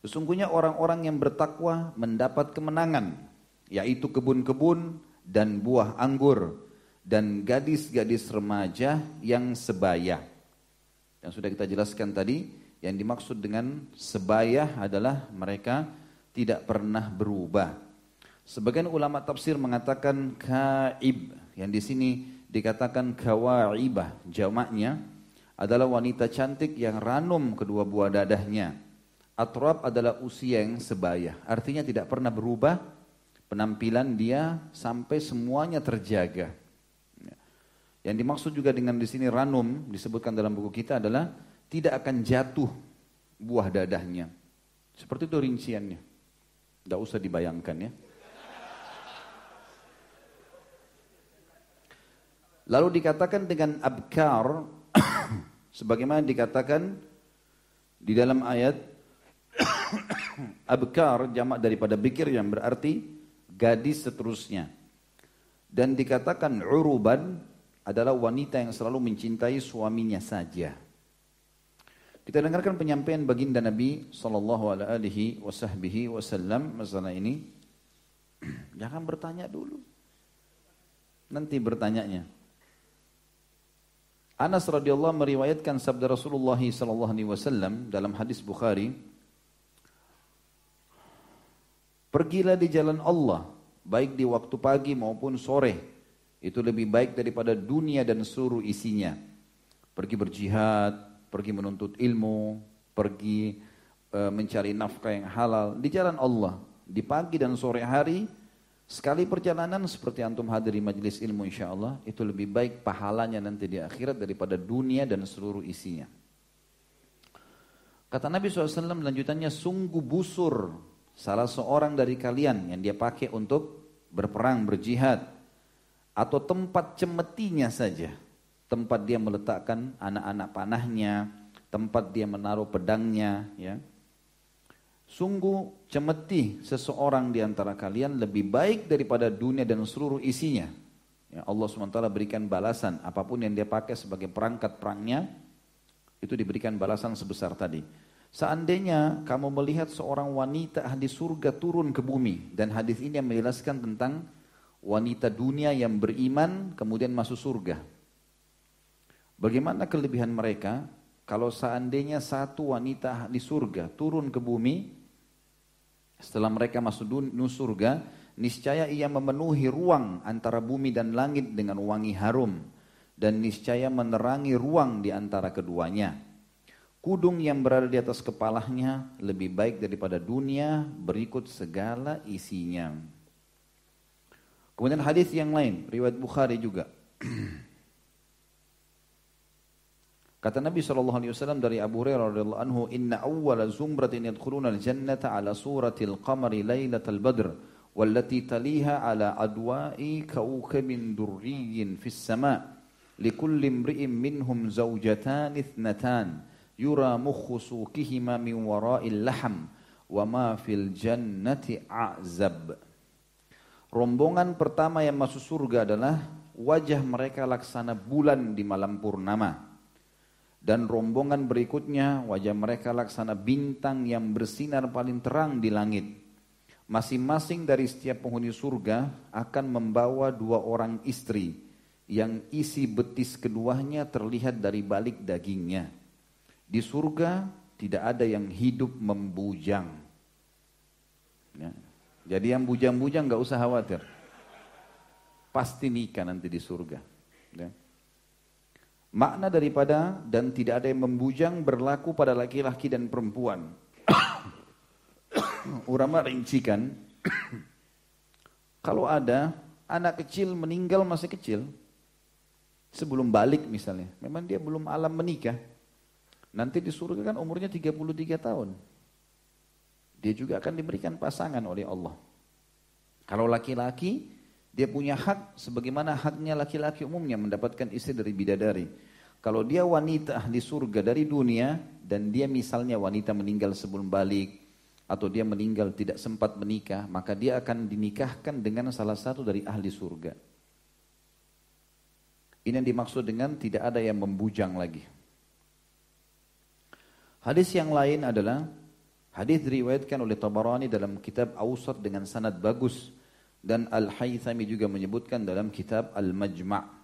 A: Sesungguhnya orang-orang yang bertakwa mendapat kemenangan, yaitu kebun-kebun dan buah anggur dan gadis-gadis remaja yang sebaya. Yang sudah kita jelaskan tadi, yang dimaksud dengan sebaya adalah mereka tidak pernah berubah Sebagian ulama tafsir mengatakan kaib yang di sini dikatakan kawaibah jamaknya adalah wanita cantik yang ranum kedua buah dadahnya. Atrab adalah usia yang sebaya, artinya tidak pernah berubah penampilan dia sampai semuanya terjaga. Yang dimaksud juga dengan di sini ranum disebutkan dalam buku kita adalah tidak akan jatuh buah dadahnya. Seperti itu rinciannya. Tidak usah dibayangkan ya. Lalu dikatakan dengan abkar sebagaimana dikatakan di dalam ayat abkar jamak daripada bikir yang berarti gadis seterusnya. Dan dikatakan uruban adalah wanita yang selalu mencintai suaminya saja. Kita dengarkan penyampaian baginda Nabi sallallahu alaihi wasallam masalah ini. Jangan bertanya dulu. Nanti bertanyanya. Anas radhiyallahu meriwayatkan sabda Rasulullah sallallahu alaihi wasallam dalam hadis Bukhari Pergilah di jalan Allah baik di waktu pagi maupun sore. Itu lebih baik daripada dunia dan seluruh isinya. Pergi berjihad pergi menuntut ilmu pergi e, mencari nafkah yang halal di jalan Allah. Di pagi dan sore hari Sekali perjalanan seperti antum hadir di majelis ilmu insya Allah, itu lebih baik pahalanya nanti di akhirat daripada dunia dan seluruh isinya. Kata Nabi SAW lanjutannya, sungguh busur salah seorang dari kalian yang dia pakai untuk berperang, berjihad. Atau tempat cemetinya saja. Tempat dia meletakkan anak-anak panahnya, tempat dia menaruh pedangnya, ya Sungguh cemeti seseorang di antara kalian lebih baik daripada dunia dan seluruh isinya. Ya, Allah SWT berikan balasan apa pun yang dia pakai sebagai perangkat perangnya itu diberikan balasan sebesar tadi. Seandainya kamu melihat seorang wanita ahli surga turun ke bumi dan hadis ini yang menjelaskan tentang wanita dunia yang beriman kemudian masuk surga. Bagaimana kelebihan mereka? Kalau seandainya satu wanita ahli surga turun ke bumi, setelah mereka masuk dunia surga, niscaya ia memenuhi ruang antara bumi dan langit dengan wangi harum dan niscaya menerangi ruang di antara keduanya. Kudung yang berada di atas kepalanya lebih baik daripada dunia berikut segala isinya. Kemudian hadis yang lain, riwayat Bukhari juga. Kata Nabi shallallahu alaihi wasallam dari Abu Hurairah radhiyallahu anhu, "Inna awwala zumratin yadkhuluna al-jannata ala suratil qamari lailatal badr, wallati taliha ala adwa'i kawkabin durriyyin fis sama' likulli imri'in minhum zawjatan ithnatan yura mukhu sukihima min wara'il laham wa ma fil jannati a'zab." Rombongan pertama yang masuk surga adalah wajah mereka laksana bulan di malam purnama. Dan rombongan berikutnya wajah mereka laksana bintang yang bersinar paling terang di langit. Masing-masing dari setiap penghuni surga akan membawa dua orang istri yang isi betis keduanya terlihat dari balik dagingnya. Di surga tidak ada yang hidup membujang. Ya. Jadi yang bujang-bujang nggak usah khawatir. Pasti nikah nanti di surga. Ya. Makna daripada dan tidak ada yang membujang berlaku pada laki-laki dan perempuan. Ulama rincikan, kalau ada anak kecil meninggal masih kecil, sebelum balik misalnya. Memang dia belum alam menikah. Nanti di surga kan umurnya 33 tahun. Dia juga akan diberikan pasangan oleh Allah. Kalau laki-laki, dia punya hak sebagaimana haknya laki-laki umumnya mendapatkan istri dari bidadari. Kalau dia wanita di surga dari dunia dan dia misalnya wanita meninggal sebelum balik atau dia meninggal tidak sempat menikah, maka dia akan dinikahkan dengan salah satu dari ahli surga. Ini yang dimaksud dengan tidak ada yang membujang lagi. Hadis yang lain adalah hadis diriwayatkan oleh Tabarani dalam kitab Awsat dengan sanad bagus dan Al-Haythami juga menyebutkan dalam kitab Al-Majma'.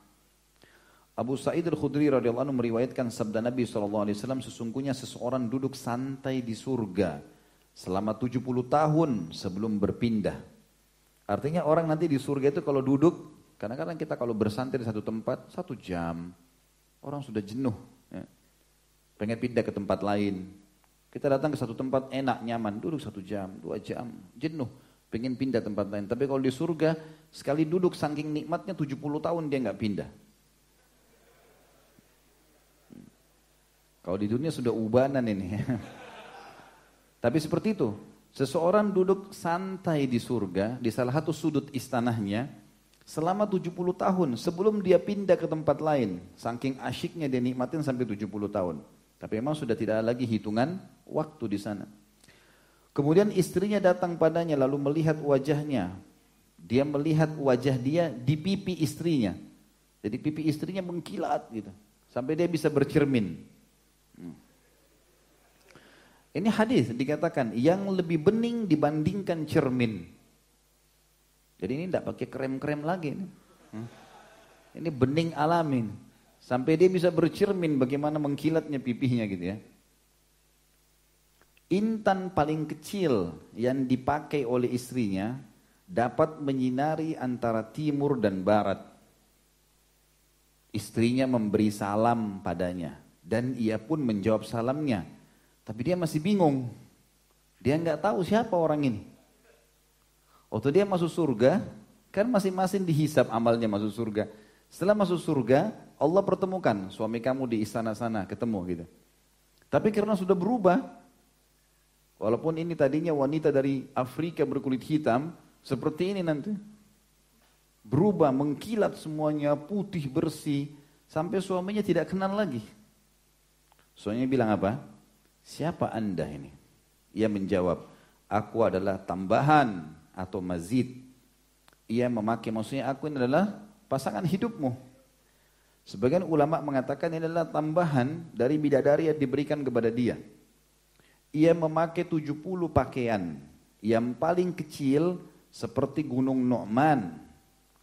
A: Abu Sa'id Al-Khudri radhiyallahu anhu meriwayatkan sabda Nabi SAW sesungguhnya seseorang duduk santai di surga selama 70 tahun sebelum berpindah. Artinya orang nanti di surga itu kalau duduk Kadang-kadang kita kalau bersantai di satu tempat, satu jam, orang sudah jenuh. Ya. Pengen pindah ke tempat lain. Kita datang ke satu tempat enak, nyaman, duduk satu jam, dua jam, jenuh. Pengen pindah tempat lain. Tapi kalau di surga, sekali duduk saking nikmatnya 70 tahun dia nggak pindah. Kalau di dunia sudah ubanan ini. Tapi seperti itu. Seseorang duduk santai di surga, di salah satu sudut istanahnya, selama 70 tahun sebelum dia pindah ke tempat lain. Saking asyiknya dia nikmatin sampai 70 tahun. Tapi memang sudah tidak lagi hitungan waktu di sana. Kemudian istrinya datang padanya lalu melihat wajahnya. Dia melihat wajah dia di pipi istrinya. Jadi pipi istrinya mengkilat gitu. Sampai dia bisa bercermin. Hmm. Ini hadis dikatakan yang lebih bening dibandingkan cermin. Jadi ini tidak pakai krem-krem lagi. Ini. Hmm. ini bening alamin. Sampai dia bisa bercermin bagaimana mengkilatnya pipinya gitu ya. Intan paling kecil yang dipakai oleh istrinya dapat menyinari antara timur dan barat. Istrinya memberi salam padanya dan ia pun menjawab salamnya. Tapi dia masih bingung. Dia nggak tahu siapa orang ini. Waktu dia masuk surga, kan masing-masing dihisap amalnya masuk surga. Setelah masuk surga, Allah pertemukan suami kamu di istana sana, ketemu gitu. Tapi karena sudah berubah, walaupun ini tadinya wanita dari Afrika berkulit hitam, seperti ini nanti. Berubah, mengkilat semuanya, putih, bersih, sampai suaminya tidak kenal lagi. Suaminya bilang apa? Siapa anda ini? Ia menjawab, aku adalah tambahan atau mazid. Ia memakai maksudnya aku ini adalah pasangan hidupmu. Sebagian ulama mengatakan ini adalah tambahan dari bidadari yang diberikan kepada dia. Ia memakai 70 pakaian. Yang paling kecil seperti gunung Nu'man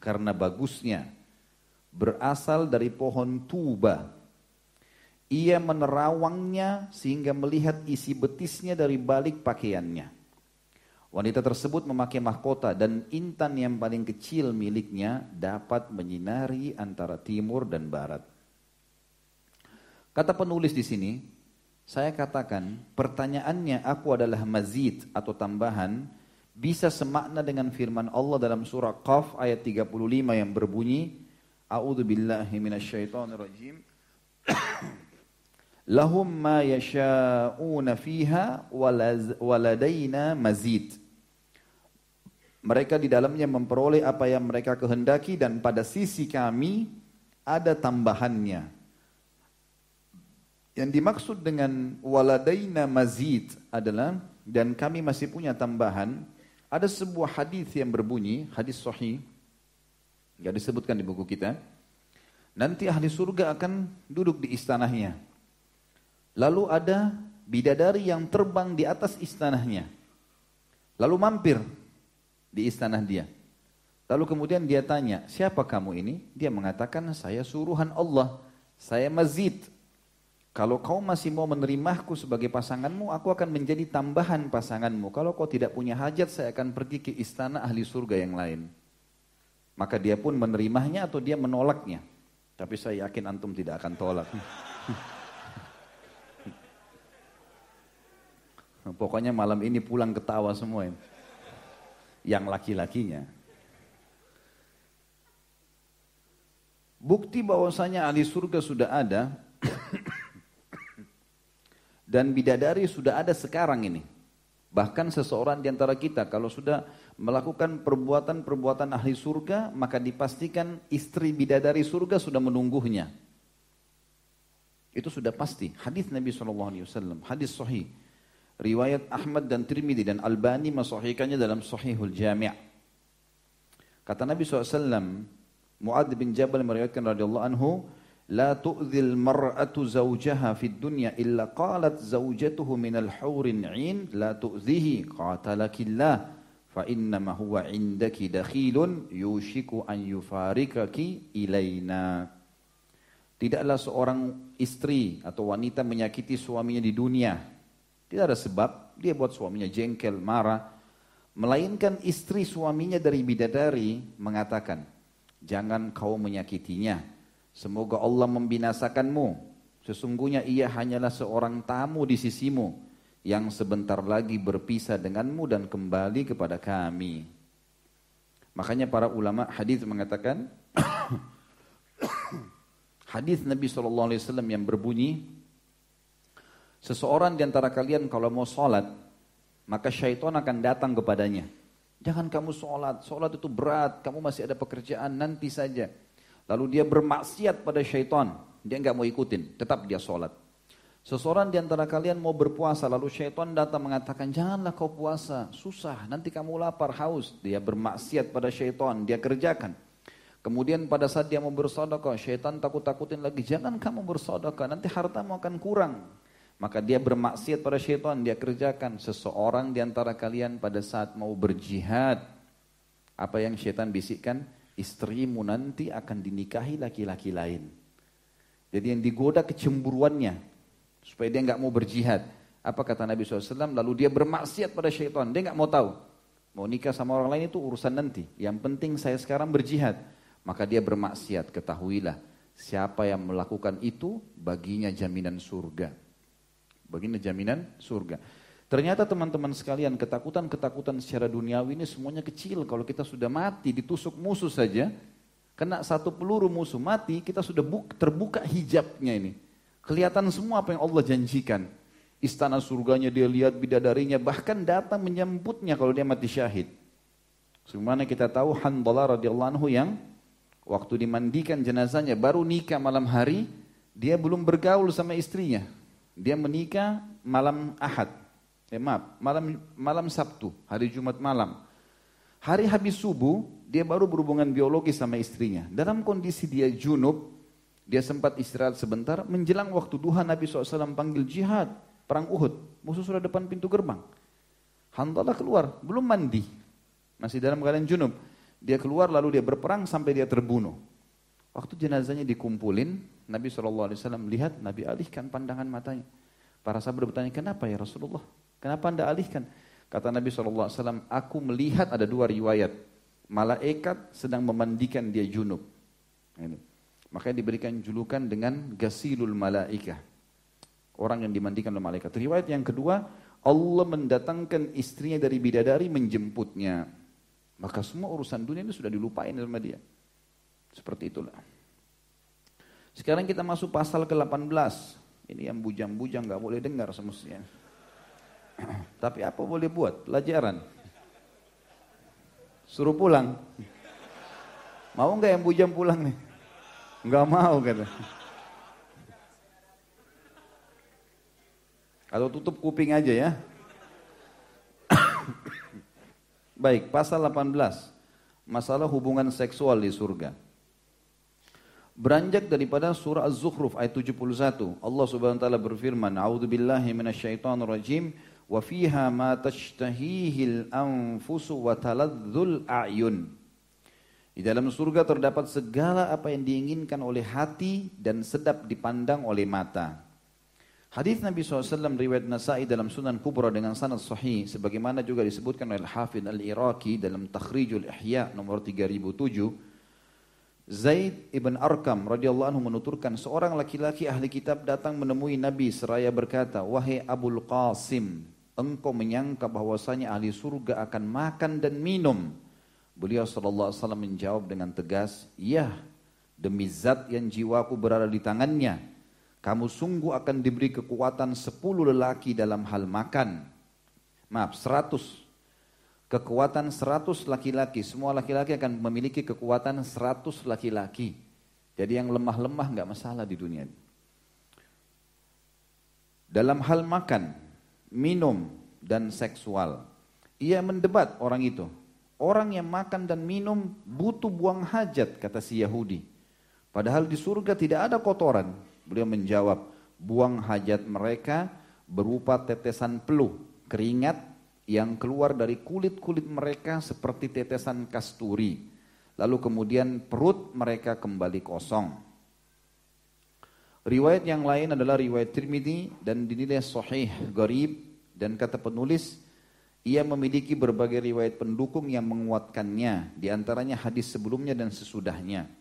A: karena bagusnya. Berasal dari pohon tuba. Ia menerawangnya sehingga melihat isi betisnya dari balik pakaiannya. Wanita tersebut memakai mahkota dan intan yang paling kecil miliknya dapat menyinari antara timur dan barat. Kata penulis di sini, saya katakan pertanyaannya aku adalah mazid atau tambahan bisa semakna dengan firman Allah dalam surah Qaf ayat 35 yang berbunyi A'udzu billahi minasyaitonir rajim. Lahum ma yasha'una fiha waladaina mazid. Mereka di dalamnya memperoleh apa yang mereka kehendaki dan pada sisi kami ada tambahannya yang dimaksud dengan waladaina mazid adalah dan kami masih punya tambahan. Ada sebuah hadis yang berbunyi, hadis sahih, nggak disebutkan di buku kita. Nanti ahli surga akan duduk di istanahnya. Lalu ada bidadari yang terbang di atas istanahnya. Lalu mampir di istanah dia. Lalu kemudian dia tanya, siapa kamu ini? Dia mengatakan, saya suruhan Allah. Saya mazid, kalau kau masih mau menerimaku sebagai pasanganmu, aku akan menjadi tambahan pasanganmu. Kalau kau tidak punya hajat, saya akan pergi ke istana ahli surga yang lain. Maka dia pun menerimanya atau dia menolaknya. Tapi saya yakin antum tidak akan tolak. Pokoknya malam ini pulang ketawa semua. Yang laki-lakinya. Bukti bahwasanya ahli surga sudah ada dan bidadari sudah ada sekarang ini. Bahkan seseorang di antara kita kalau sudah melakukan perbuatan-perbuatan ahli surga, maka dipastikan istri bidadari surga sudah menunggunya. Itu sudah pasti. Hadis Nabi SAW, hadis sahih. Riwayat Ahmad dan Tirmidzi dan Albani masahihkannya dalam Sahihul Jami'. Kata Nabi SAW, Muad bin Jabal meriwayatkan radhiyallahu anhu, لا تؤذي المرأة زوجها في الدنيا إلا قالت زوجته من الحور عين لا تؤذيه قاتلك الله فإنما هو عندك دخيل يوشك أن يفارقك إلينا Tidaklah seorang istri atau wanita menyakiti suaminya di dunia. Tidak ada sebab dia buat suaminya jengkel, marah, melainkan istri suaminya dari bidadari mengatakan, "Jangan kau menyakitinya." Semoga Allah membinasakanmu. Sesungguhnya ia hanyalah seorang tamu di sisimu yang sebentar lagi berpisah denganmu dan kembali kepada kami. Makanya para ulama hadis mengatakan hadis Nabi SAW yang berbunyi seseorang di antara kalian kalau mau sholat maka syaitan akan datang kepadanya. Jangan kamu sholat, sholat itu berat, kamu masih ada pekerjaan nanti saja. Lalu dia bermaksiat pada syaitan. Dia nggak mau ikutin, tetap dia sholat. Seseorang di antara kalian mau berpuasa, lalu syaitan datang mengatakan, janganlah kau puasa, susah, nanti kamu lapar, haus. Dia bermaksiat pada syaitan, dia kerjakan. Kemudian pada saat dia mau bersodokah, syaitan takut-takutin lagi, jangan kamu bersodokah, nanti hartamu akan kurang. Maka dia bermaksiat pada syaitan, dia kerjakan. Seseorang di antara kalian pada saat mau berjihad, apa yang syaitan bisikkan? Istrimu nanti akan dinikahi laki-laki lain. Jadi yang digoda kecemburuannya supaya dia nggak mau berjihad. Apa kata Nabi SAW? Lalu dia bermaksiat pada syaitan. Dia nggak mau tahu. Mau nikah sama orang lain itu urusan nanti. Yang penting saya sekarang berjihad. Maka dia bermaksiat. Ketahuilah siapa yang melakukan itu baginya jaminan surga. Baginya jaminan surga. Ternyata teman-teman sekalian, ketakutan-ketakutan secara duniawi ini semuanya kecil. Kalau kita sudah mati, ditusuk musuh saja, kena satu peluru musuh mati, kita sudah terbuka hijabnya ini. Kelihatan semua apa yang Allah janjikan. Istana surganya dia lihat bidadarinya, bahkan datang menyambutnya kalau dia mati syahid. Sebagaimana kita tahu Handalah radhiyallahu anhu yang waktu dimandikan jenazahnya baru nikah malam hari, dia belum bergaul sama istrinya. Dia menikah malam Ahad, eh maaf, malam malam Sabtu, hari Jumat malam. Hari habis subuh, dia baru berhubungan biologi sama istrinya. Dalam kondisi dia junub, dia sempat istirahat sebentar, menjelang waktu duha Nabi SAW panggil jihad. perang Uhud. Musuh sudah depan pintu gerbang. Handalah keluar, belum mandi. Masih dalam keadaan junub. Dia keluar lalu dia berperang sampai dia terbunuh. Waktu jenazahnya dikumpulin, Nabi SAW lihat, Nabi alihkan pandangan matanya. Para sahabat bertanya, kenapa ya Rasulullah? Kenapa anda alihkan? Kata Nabi SAW, aku melihat ada dua riwayat. Malaikat sedang memandikan dia junub. Ini. Makanya diberikan julukan dengan gasilul malaikah. Orang yang dimandikan oleh malaikat. Riwayat yang kedua, Allah mendatangkan istrinya dari bidadari menjemputnya. Maka semua urusan dunia itu sudah dilupain sama dia. Seperti itulah. Sekarang kita masuk pasal ke-18. Ini yang bujang-bujang gak boleh dengar semestinya. Tapi apa boleh buat? Pelajaran. Suruh pulang. Mau nggak yang bujang pulang nih? Nggak mau kata. Atau tutup kuping aja ya. Baik, pasal 18. Masalah hubungan seksual di surga. Beranjak daripada surah Az-Zukhruf ayat 71. Allah Subhanahu wa taala berfirman, "A'udzubillahi minasyaitonirrajim." Wa fiha ma tashtahihil anfusu a'yun. Di dalam surga terdapat segala apa yang diinginkan oleh hati dan sedap dipandang oleh mata. Hadis Nabi SAW riwayat Nasai dalam Sunan Kubra dengan sanad sahih sebagaimana juga disebutkan oleh Hafidh Al-Iraqi dalam Takhrijul Ihya nomor 3007 Zaid ibn Arkam radhiyallahu anhu menuturkan seorang laki-laki ahli kitab datang menemui Nabi seraya berkata wahai Abul Qasim engkau menyangka bahwasanya ahli surga akan makan dan minum. Beliau sallallahu alaihi wasallam menjawab dengan tegas, "Ya, demi zat yang jiwaku berada di tangannya, kamu sungguh akan diberi kekuatan sepuluh lelaki dalam hal makan." Maaf, seratus. Kekuatan seratus laki-laki. Semua laki-laki akan memiliki kekuatan seratus laki-laki. Jadi yang lemah-lemah nggak masalah di dunia. Dalam hal makan, minum, dan seksual. Ia mendebat orang itu. Orang yang makan dan minum butuh buang hajat, kata si Yahudi. Padahal di surga tidak ada kotoran. Beliau menjawab, buang hajat mereka berupa tetesan peluh, keringat yang keluar dari kulit-kulit mereka seperti tetesan kasturi. Lalu kemudian perut mereka kembali kosong. Riwayat yang lain adalah riwayat Tirmidzi dan dinilai sahih, garib dan kata penulis ia memiliki berbagai riwayat pendukung yang menguatkannya, di antaranya hadis sebelumnya dan sesudahnya.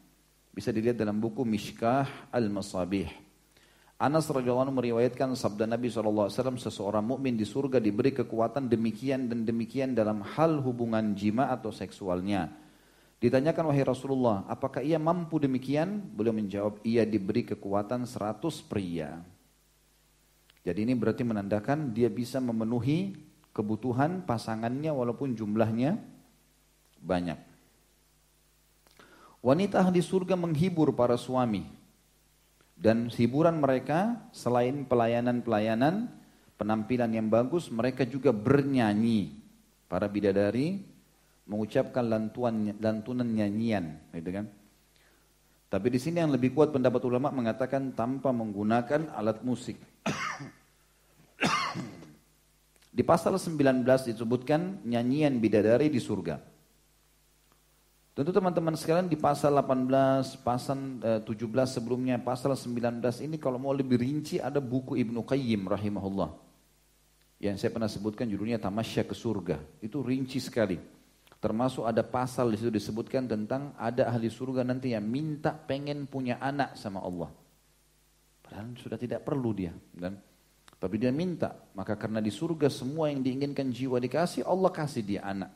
A: Bisa dilihat dalam buku Mishkah Al-Masabih. Anas radhiyallahu anhu meriwayatkan sabda Nabi SAW, seseorang mukmin di surga diberi kekuatan demikian dan demikian dalam hal hubungan jima atau seksualnya. Ditanyakan wahai Rasulullah, apakah ia mampu demikian? Beliau menjawab, ia diberi kekuatan 100 pria. Jadi ini berarti menandakan dia bisa memenuhi kebutuhan pasangannya walaupun jumlahnya banyak. Wanita ahli surga menghibur para suami. Dan hiburan mereka selain pelayanan-pelayanan, penampilan yang bagus, mereka juga bernyanyi. Para bidadari mengucapkan lantuan, lantunan nyanyian, gitu kan? Tapi di sini yang lebih kuat pendapat ulama mengatakan tanpa menggunakan alat musik. di pasal 19 disebutkan nyanyian bidadari di surga. Tentu teman-teman sekalian di pasal 18, pasal 17 eh, sebelumnya, pasal 19 ini kalau mau lebih rinci ada buku Ibnu Qayyim rahimahullah. Yang saya pernah sebutkan judulnya Tamasya ke Surga. Itu rinci sekali. Termasuk ada pasal di situ disebutkan tentang ada ahli surga nanti yang minta pengen punya anak sama Allah. Padahal sudah tidak perlu dia. Dan, tapi dia minta. Maka karena di surga semua yang diinginkan jiwa dikasih, Allah kasih dia anak.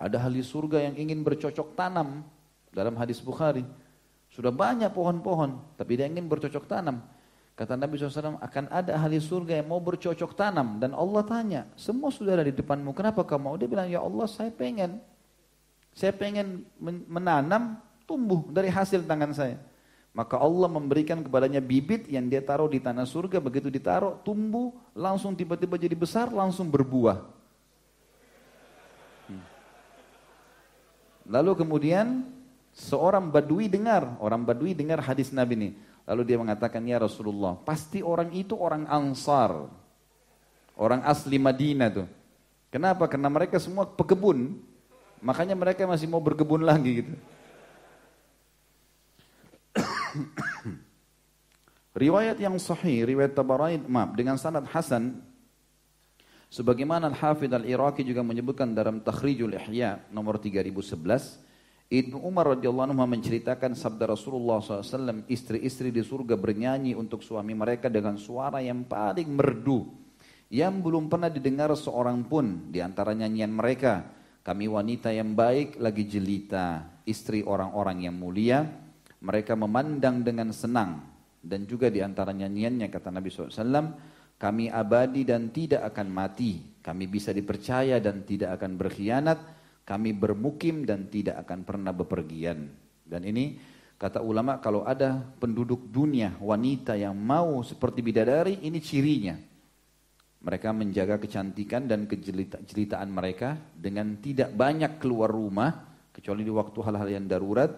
A: Ada ahli surga yang ingin bercocok tanam. Dalam hadis Bukhari. Sudah banyak pohon-pohon, tapi dia ingin bercocok tanam. Kata Nabi SAW, akan ada ahli surga yang mau bercocok tanam. Dan Allah tanya, semua sudah ada di depanmu, kenapa kamu mau? Dia bilang, ya Allah saya pengen. Saya pengen menanam, tumbuh dari hasil tangan saya. Maka Allah memberikan kepadanya bibit yang dia taruh di tanah surga. Begitu ditaruh, tumbuh, langsung tiba-tiba jadi besar, langsung berbuah. Hmm. Lalu kemudian seorang badui dengar, orang badui dengar hadis Nabi ini. Lalu dia mengatakan, ya Rasulullah, pasti orang itu orang ansar. Orang asli Madinah tuh. Kenapa? Karena mereka semua pekebun. Makanya mereka masih mau berkebun lagi gitu. riwayat yang sahih, riwayat Tabarani, maaf, dengan sanad hasan sebagaimana Al-Hafidz Al-Iraqi juga menyebutkan dalam Takhrijul Ihya nomor 3011 Ibnu Umar radhiyallahu anhu menceritakan sabda Rasulullah SAW, istri-istri di surga bernyanyi untuk suami mereka dengan suara yang paling merdu, yang belum pernah didengar seorang pun di antara nyanyian mereka. Kami wanita yang baik lagi jelita, istri orang-orang yang mulia, mereka memandang dengan senang. Dan juga di antara nyanyiannya kata Nabi SAW, kami abadi dan tidak akan mati, kami bisa dipercaya dan tidak akan berkhianat, kami bermukim dan tidak akan pernah bepergian. Dan ini kata ulama kalau ada penduduk dunia wanita yang mau seperti bidadari ini cirinya. Mereka menjaga kecantikan dan kejelitaan mereka dengan tidak banyak keluar rumah kecuali di waktu hal-hal yang darurat.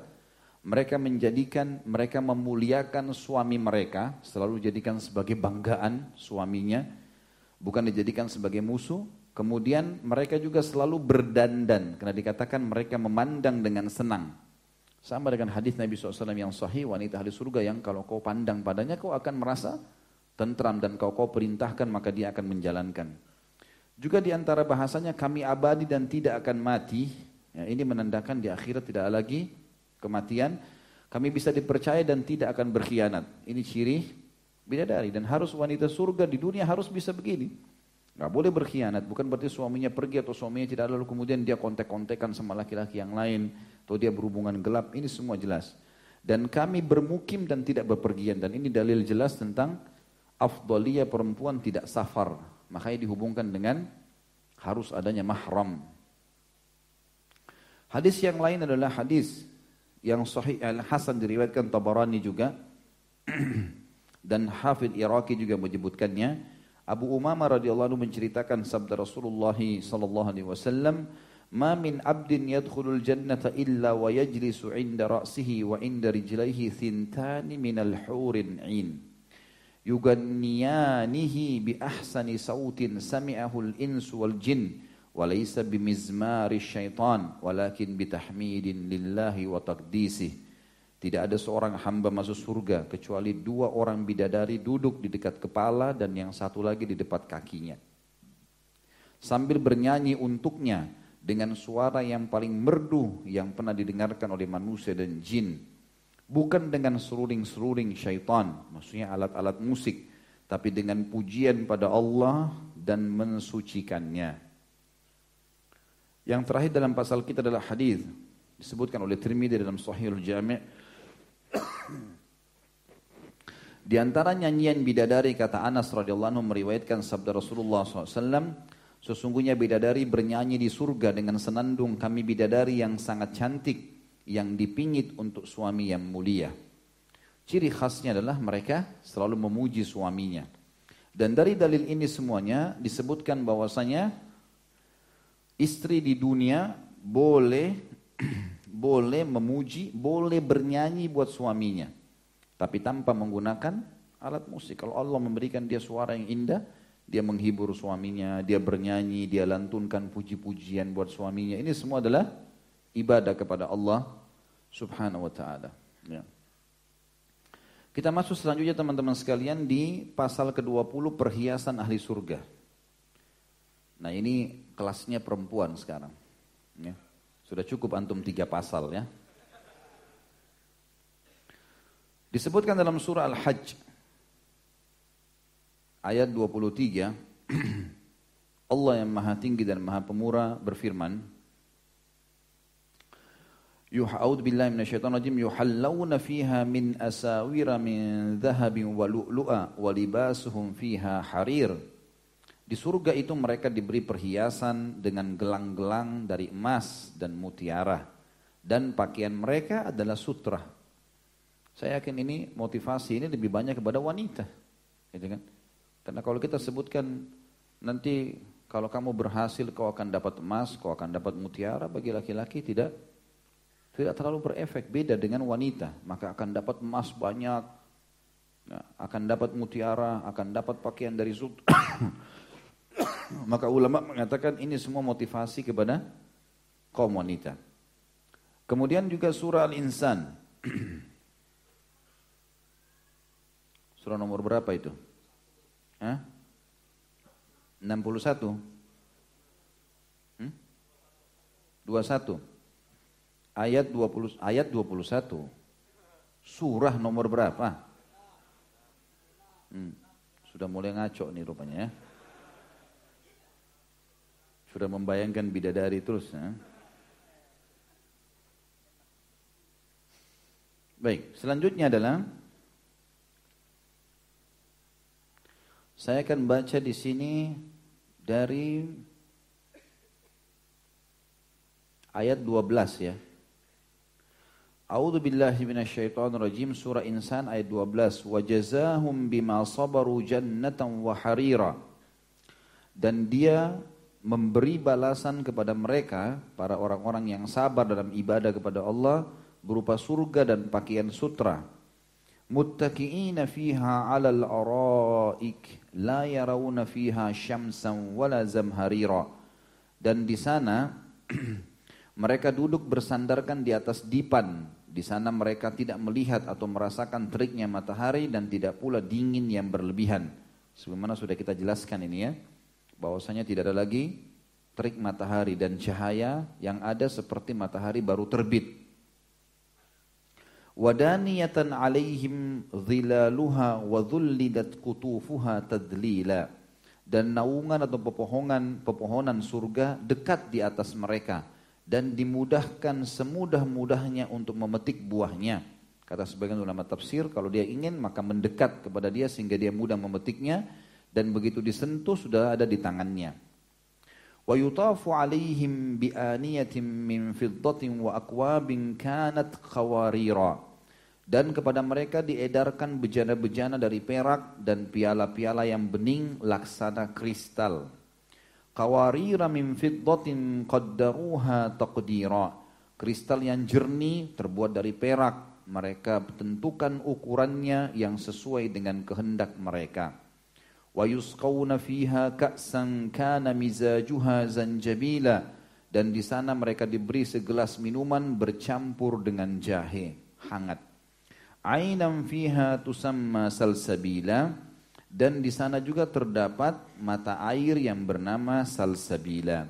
A: Mereka menjadikan, mereka memuliakan suami mereka, selalu jadikan sebagai banggaan suaminya, bukan dijadikan sebagai musuh, Kemudian mereka juga selalu berdandan karena dikatakan mereka memandang dengan senang. Sama dengan hadis Nabi SAW yang sahih, wanita ahli surga yang kalau kau pandang padanya kau akan merasa tentram dan kau kau perintahkan maka dia akan menjalankan. Juga di antara bahasanya kami abadi dan tidak akan mati. Ya, ini menandakan di akhirat tidak lagi kematian. Kami bisa dipercaya dan tidak akan berkhianat. Ini ciri bidadari dan harus wanita surga di dunia harus bisa begini. Gak boleh berkhianat, bukan berarti suaminya pergi atau suaminya tidak. Lalu kemudian dia kontek-kontekan sama laki-laki yang lain. Atau dia berhubungan gelap, ini semua jelas. Dan kami bermukim dan tidak berpergian. Dan ini dalil jelas tentang afdalia perempuan tidak safar. Makanya dihubungkan dengan harus adanya mahram. Hadis yang lain adalah hadis yang sahih Al-Hasan diriwayatkan Tabarani juga. Dan Hafid Iraqi juga menyebutkannya Abu Umamah radhiyallahu anhu menceritakan sabda Rasulullah sallallahu alaihi wasallam, "Ma min 'abdin yadkhulul jannata illa wa yajlisu 'inda ra'sihi wa 'inda rijlaihi thintani minal hurin 'in." Yuganniyanihi bi ahsani sautin sami'ahu al-insu wal jin wa laysa bimizmari syaitan walakin bitahmidin lillahi wa taqdisih. Tidak ada seorang hamba masuk surga kecuali dua orang bidadari duduk di dekat kepala dan yang satu lagi di dekat kakinya. Sambil bernyanyi untuknya dengan suara yang paling merdu yang pernah didengarkan oleh manusia dan jin. Bukan dengan seruling-seruling syaitan, maksudnya alat-alat musik, tapi dengan pujian pada Allah dan mensucikannya. Yang terakhir dalam pasal kita adalah hadis disebutkan oleh Tirmidzi dalam Sahihul Jami' Di antara nyanyian bidadari kata Anas radhiyallahu anhu meriwayatkan sabda Rasulullah SAW, sesungguhnya bidadari bernyanyi di surga dengan senandung kami bidadari yang sangat cantik yang dipingit untuk suami yang mulia. Ciri khasnya adalah mereka selalu memuji suaminya. Dan dari dalil ini semuanya disebutkan bahwasanya istri di dunia boleh boleh memuji, boleh bernyanyi buat suaminya. Tapi tanpa menggunakan alat musik. Kalau Allah memberikan dia suara yang indah, dia menghibur suaminya, dia bernyanyi, dia lantunkan puji-pujian buat suaminya. Ini semua adalah ibadah kepada Allah subhanahu wa ta'ala. Ya. Kita masuk selanjutnya teman-teman sekalian di pasal ke-20 perhiasan ahli surga. Nah ini kelasnya perempuan sekarang. Ya. Sudah cukup antum tiga pasal ya. Disebutkan dalam surah Al-Hajj ayat 23 Allah yang maha tinggi dan maha pemurah berfirman Yuha'ud billahi minasyaitonir rajim yuhallawna fiha min asawira min dhahabin wa lu'lu'a wa libasuhum fiha harir di surga itu mereka diberi perhiasan dengan gelang-gelang dari emas dan mutiara. Dan pakaian mereka adalah sutra. Saya yakin ini motivasi ini lebih banyak kepada wanita. Gitu kan? Karena kalau kita sebutkan nanti kalau kamu berhasil kau akan dapat emas, kau akan dapat mutiara bagi laki-laki tidak tidak terlalu berefek beda dengan wanita. Maka akan dapat emas banyak, akan dapat mutiara, akan dapat pakaian dari sutra Maka ulama mengatakan ini semua motivasi kepada kaum wanita. Kemudian juga surah Al-Insan. surah nomor berapa itu? Hah? 61? Hmm? 21. Ayat 20 ayat 21. Surah nomor berapa? Hmm. Sudah mulai ngaco nih rupanya ya. Sudah membayangkan bidadari terus ya. Baik, selanjutnya adalah saya akan baca di sini dari ayat 12 ya. A'udzu billahi minasyaitonir rajim surah Insan ayat 12 wa jazaahum bima sabaru jannatan wa harira. Dan dia memberi balasan kepada mereka para orang-orang yang sabar dalam ibadah kepada Allah berupa surga dan pakaian sutra. Muttaqiina fiha 'alal araik la yarawna fiha syamsan wala zamharira. Dan di sana mereka duduk bersandarkan di atas dipan. Di sana mereka tidak melihat atau merasakan teriknya matahari dan tidak pula dingin yang berlebihan. Sebagaimana sudah kita jelaskan ini ya bahwasanya tidak ada lagi terik matahari dan cahaya yang ada seperti matahari baru terbit. Wadaniyatan alaihim zilaluha wa dhullidat kutufuha tadlila. Dan naungan atau pepohonan pepohonan surga dekat di atas mereka dan dimudahkan semudah-mudahnya untuk memetik buahnya. Kata sebagian ulama tafsir, kalau dia ingin maka mendekat kepada dia sehingga dia mudah memetiknya dan begitu disentuh sudah ada di tangannya. Wa yutafu alaihim bi aniyatin min fiddatin wa akwabin kanat khawarira. Dan kepada mereka diedarkan bejana-bejana dari perak dan piala-piala yang bening laksana kristal. Kawarira min fiddatin qaddaruha taqdira. Kristal yang jernih terbuat dari perak. Mereka tentukan ukurannya yang sesuai dengan kehendak mereka yusqawna fiha ka'san kana mizajuha zanjabila dan di sana mereka diberi segelas minuman bercampur dengan jahe hangat. Ainam fiha tusamma salsabila. Dan di sana juga terdapat mata air yang bernama salsabila.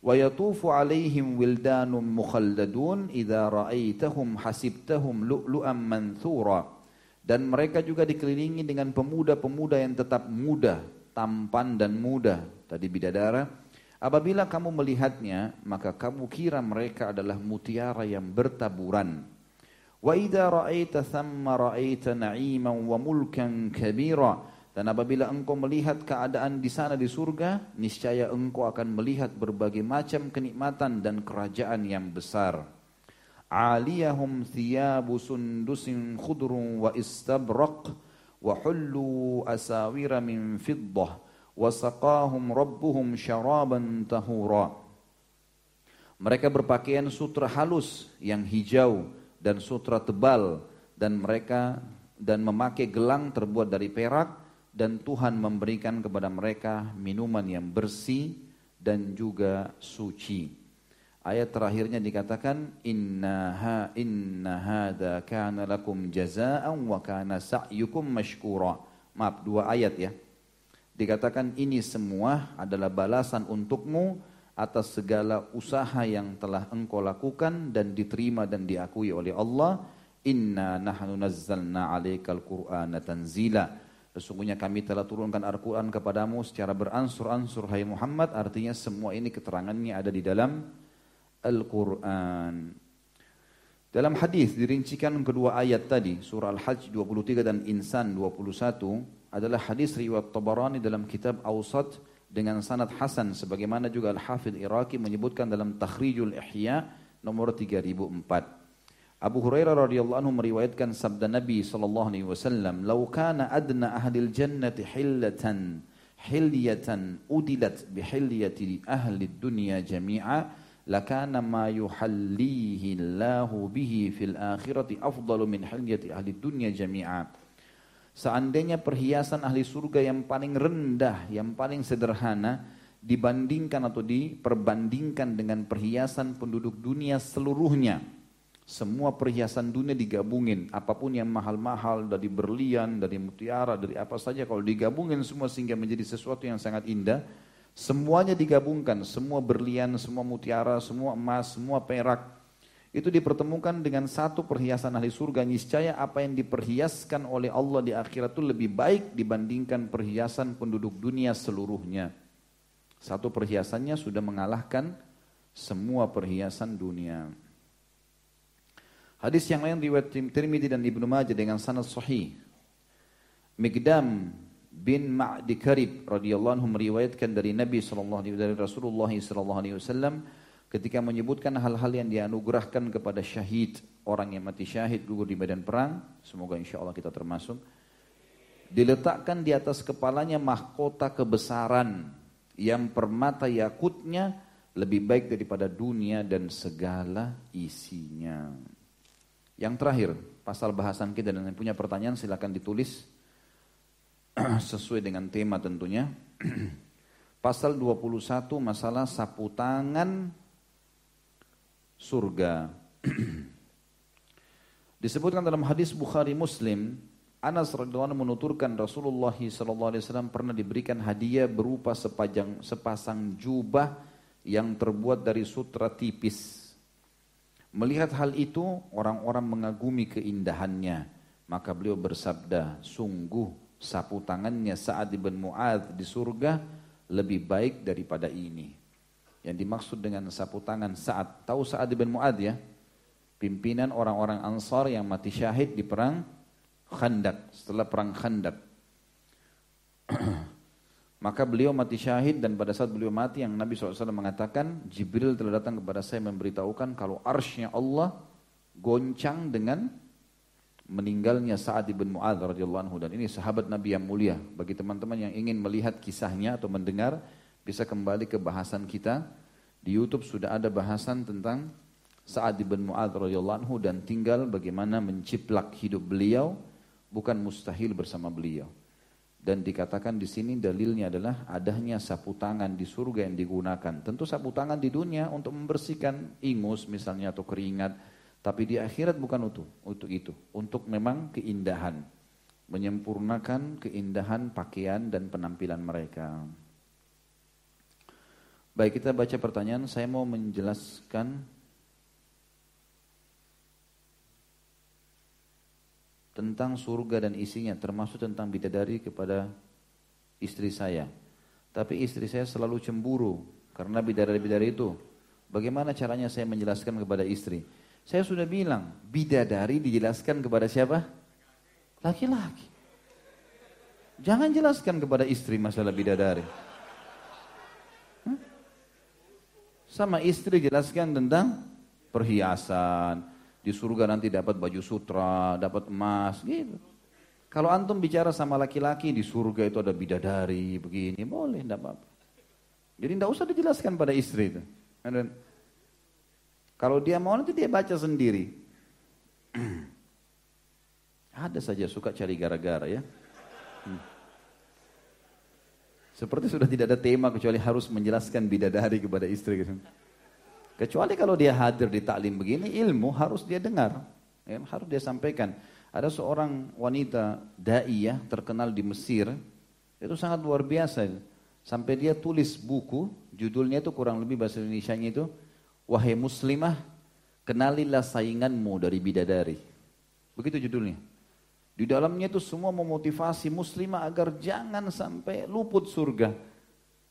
A: Yatufu alaihim wildanum mukhalladun idza ra'aitahum hasibtahum lu'lu'an manthura dan mereka juga dikelilingi dengan pemuda-pemuda yang tetap muda, tampan dan muda. Tadi bidadara, apabila kamu melihatnya, maka kamu kira mereka adalah mutiara yang bertaburan. Wa idza ra'aita thamma ra'aita na'iman wa mulkan kabira. Dan apabila engkau melihat keadaan di sana di surga, niscaya engkau akan melihat berbagai macam kenikmatan dan kerajaan yang besar aliyahum thiyabu sundusin khudrun wa istabraq wa hullu asawira min fiddah wa saqahum rabbuhum syaraban tahura mereka berpakaian sutra halus yang hijau dan sutra tebal dan mereka dan memakai gelang terbuat dari perak dan Tuhan memberikan kepada mereka minuman yang bersih dan juga suci. Ayat terakhirnya dikatakan inna ha inna hadza kana lakum jazaa'an wa kana sa'yukum mashkura. Maaf, dua ayat ya. Dikatakan ini semua adalah balasan untukmu atas segala usaha yang telah engkau lakukan dan diterima dan diakui oleh Allah. Inna nahnu nazzalna 'alaikal qur'ana tanzila. Sesungguhnya kami telah turunkan Al-Quran kepadamu secara beransur-ansur hai Muhammad. Artinya semua ini keterangannya ada di dalam Al-Quran. Dalam hadis dirincikan kedua ayat tadi, surah Al-Hajj 23 dan Insan 21 adalah hadis riwayat Tabarani dalam kitab Awsat dengan sanad hasan sebagaimana juga Al-Hafidh Iraqi menyebutkan dalam Takhrijul Ihya nomor 3004. Abu Hurairah radhiyallahu anhu meriwayatkan sabda Nabi sallallahu alaihi wasallam, "Lau kana adna ahlil jannati hillatan hilyatan udilat bihilyati ahli dunya jami'a lakana ma yuhallihi Allahu bihi fil akhirati afdalu min hilyati ahli dunya jami'a. Seandainya perhiasan ahli surga yang paling rendah, yang paling sederhana dibandingkan atau diperbandingkan dengan perhiasan penduduk dunia seluruhnya. Semua perhiasan dunia digabungin, apa pun yang mahal-mahal dari berlian, dari mutiara, dari apa saja kalau digabungin semua sehingga menjadi sesuatu yang sangat indah, semuanya digabungkan, semua berlian, semua mutiara, semua emas, semua perak, itu dipertemukan dengan satu perhiasan ahli surga niscaya apa yang diperhiaskan oleh Allah di akhirat itu lebih baik dibandingkan perhiasan penduduk dunia seluruhnya. Satu perhiasannya sudah mengalahkan semua perhiasan dunia. Hadis yang lain riwayat Tirmidzi dan Ibnu Majah dengan sanad sahih. Mikdam bin Ma'di Karib radhiyallahu anhu meriwayatkan dari Nabi sallallahu alaihi dari Rasulullah sallallahu alaihi wasallam ketika menyebutkan hal-hal yang dianugerahkan kepada syahid, orang yang mati syahid gugur di medan perang, semoga insya Allah kita termasuk, diletakkan di atas kepalanya mahkota kebesaran yang permata yakutnya lebih baik daripada dunia dan segala isinya. Yang terakhir, pasal bahasan kita dan yang punya pertanyaan silakan ditulis sesuai dengan tema tentunya. pasal 21 masalah sapu tangan surga. Disebutkan dalam hadis Bukhari Muslim Anas radhiyallahu menuturkan Rasulullah sallallahu alaihi wasallam pernah diberikan hadiah berupa sepajang, sepasang jubah yang terbuat dari sutra tipis. Melihat hal itu, orang-orang mengagumi keindahannya. Maka beliau bersabda, sungguh sapu tangannya saat ibn Mu'ad di surga lebih baik daripada ini. Yang dimaksud dengan sapu tangan saat, tahu saat ibn Mu'ad ya? Pimpinan orang-orang Ansar yang mati syahid di perang Khandak, setelah perang Khandak. Maka beliau mati syahid dan pada saat beliau mati yang Nabi SAW mengatakan Jibril telah datang kepada saya memberitahukan kalau arsnya Allah goncang dengan meninggalnya Sa'ad ibn Mu'adz radhiyallahu anhu dan ini sahabat Nabi yang mulia. Bagi teman-teman yang ingin melihat kisahnya atau mendengar bisa kembali ke bahasan kita. Di YouTube sudah ada bahasan tentang Sa'ad ibn Mu'adz radhiyallahu anhu dan tinggal bagaimana menciplak hidup beliau bukan mustahil bersama beliau. Dan dikatakan di sini dalilnya adalah adanya sapu tangan di surga yang digunakan. Tentu sapu tangan di dunia untuk membersihkan ingus misalnya atau keringat. Tapi di akhirat bukan untuk, untuk itu. Untuk memang keindahan. Menyempurnakan keindahan pakaian dan penampilan mereka. Baik kita baca pertanyaan. Saya mau menjelaskan tentang surga dan isinya termasuk tentang bidadari kepada istri saya. Tapi istri saya selalu cemburu karena bidadari-bidadari itu. Bagaimana caranya saya menjelaskan kepada istri? Saya sudah bilang, bidadari dijelaskan kepada siapa? Laki-laki. Jangan jelaskan kepada istri masalah bidadari. Sama istri jelaskan tentang perhiasan, di surga nanti dapat baju sutra, dapat emas, gitu. Kalau antum bicara sama laki-laki di surga itu ada bidadari begini, boleh, tidak apa-apa. Jadi tidak usah dijelaskan pada istri itu. Kalau dia mau nanti dia baca sendiri. ada saja suka cari gara-gara ya. Hmm. Seperti sudah tidak ada tema kecuali harus menjelaskan bidadari kepada istri. Gitu. Kecuali kalau dia hadir di taklim begini, ilmu harus dia dengar, ya, harus dia sampaikan. Ada seorang wanita daiyah terkenal di Mesir, itu sangat luar biasa. Sampai dia tulis buku, judulnya itu kurang lebih bahasa Indonesia-nya itu, Wahai Muslimah, kenalilah sainganmu dari bidadari. Begitu judulnya. Di dalamnya itu semua memotivasi muslimah agar jangan sampai luput surga